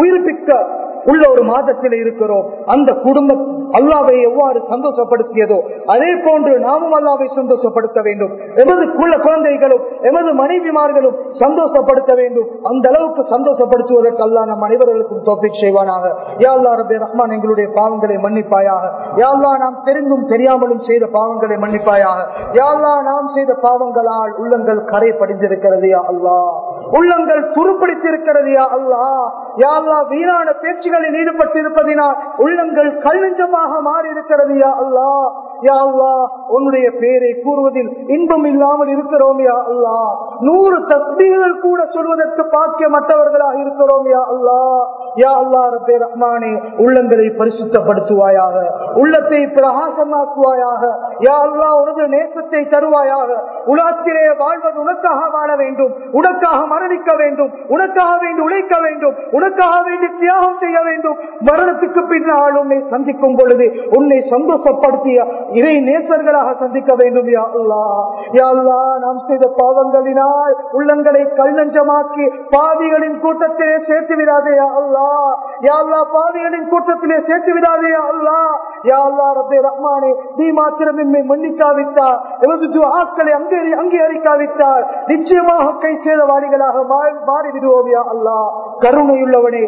உயிர்ப்பிக்க உள்ள ஒரு மாதத்தில் இருக்கிறோம். அந்த குடும்பம் அல்லாவை எவ்வாறு சந்தோஷப்படுத்தியதோ அதே போன்று நாமும் அல்லாவை சந்தோஷப்படுத்த வேண்டும். எமது குள்ள குழந்தைகளும் எமது மனைவிமார்களும் சந்தோஷப்படுத்த வேண்டும். அந்த அளவுக்கு சந்தோஷப்படுத்துவதற்கு அல்லா நம் அனைவர்களுக்கும் தோப்பிக் செய்வானாக. யாழ்லா ரபே ரஹ்மான் எங்களுடைய பாவங்களை மன்னிப்பாயாக. யாழ்லா நாம் தெரிந்தும் தெரியாமலும் செய்த பாவங்களை மன்னிப்பாயாக. யாழ்லா நாம் செய்த பாவங்களால் உள்ளங்கள் கரை படிந்திருக்கிறது யா அல்லா உள்ளங்கள் துருப்பிடித்திருக்கிறது யா அல்லா யாழ்லா வீணான பேச்சுகளில் ஈடுபட்டிருப்பதினால் உள்ளங்கள் கல்நெஞ்சமாக மாறி இருக்கிறது யா அல்லா? யா அல்லா உன்னுடைய பேரை கூறுவதில் இன்பம் இல்லாமல் இருக்கிறோம் யா அல்லா. நூறு தஸ்மீகள் கூட சொல்வதற்கு பாக்கியமற்றவர்களாக இருக்கிறோம் யா அல்லா. யா அல்லா ரபே ரஹ்மானே உள்ளங்களை பரிசுத்தப்படுத்துவாயாக உள்ளத்தை பிரகாசமாக்குவாயாக. யா அல்லா உனது நேசத்தை தருவாயாக. உலகத்திலே வாழ்வது உனக்காக வாழ வேண்டும் உனக்காக மரணிக்க வேண்டும் உனக்காக வேண்டி உழைக்க வேண்டும் உனக்காக வேண்டி தியாகம் செய்ய வேண்டும். மரணத்துக்கு பின்னால் உன்னை சந்திக்கும் பொழுது உன்னை சந்தோஷப்படுத்திய இறை நேசர்களாக சந்திக்க வேண்டும் யா அல்லா யா அல்லா நாம் செய்த பாவங்களினால் உள்ளங்களை கல்நஞ்சமாக்கி பாவிகளின் கூட்டத்திலே சேர்த்து விடாதே யா அல்லா யா பாவிகளின் கூட்டத்திலே சேர்த்து விடாதே அல்லா யா ரஹ்மானே நீ மாத்திரம் என்னை மன்னிக்காவிட்டார். எவ்வளவு துஆக்களை அங்கே அங்கீகரிக்காவிட்டார் நிச்சயமாக கை சேதவாடிகளாக மாறி- மாறிவிடுவோம் யா அல்லா கருணையுள்ளவனே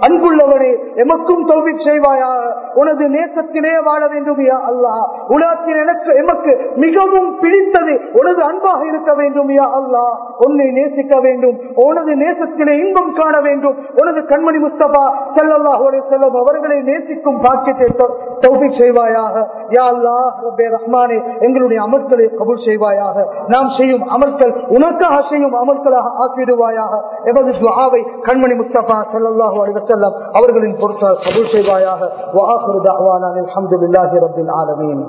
அன்புள்ளவனே எமக்கும் தௌபிக் செய்வாயா? உனது நேசத்திலே வாழ வேண்டும் யா அல்லா உலகத்தில் எனக்கு எமக்கு மிகவும் பிடித்தது உனது அன்பாக இருக்க வேண்டும் யா அல்லா உன்னை நேசிக்க வேண்டும். உனது நேசத்திலே இன்பம் காண வேண்டும். உனது கண்மணி முஸ்தபா செல்லல்லா ஒரு வஸல்லம் அவர்களை நேசிக்கும் பாக்கியத்தை தௌ- தௌபிக் செய்வாயாக. யா அல்லாஹ் ரபே ரஹ்மானே எங்களுடைய அமல்களை கபூல் செய்வாயாக. நாம் செய்யும் அமல்கள் உனக்காக செய்யும் அமல்களாக ஆக்கிடுவாயாக எமது துஆவை கண்மணி முஸ்தபா செல்லல்லாஹோ அலைஹி வஸல்லம் அவர்களின் பொருட்டால் கபூல் செய்வாயாக வஆஹிரு தஅவானா அல்ஹம்துலில்லாஹி ரப்பில் ஆலமீன்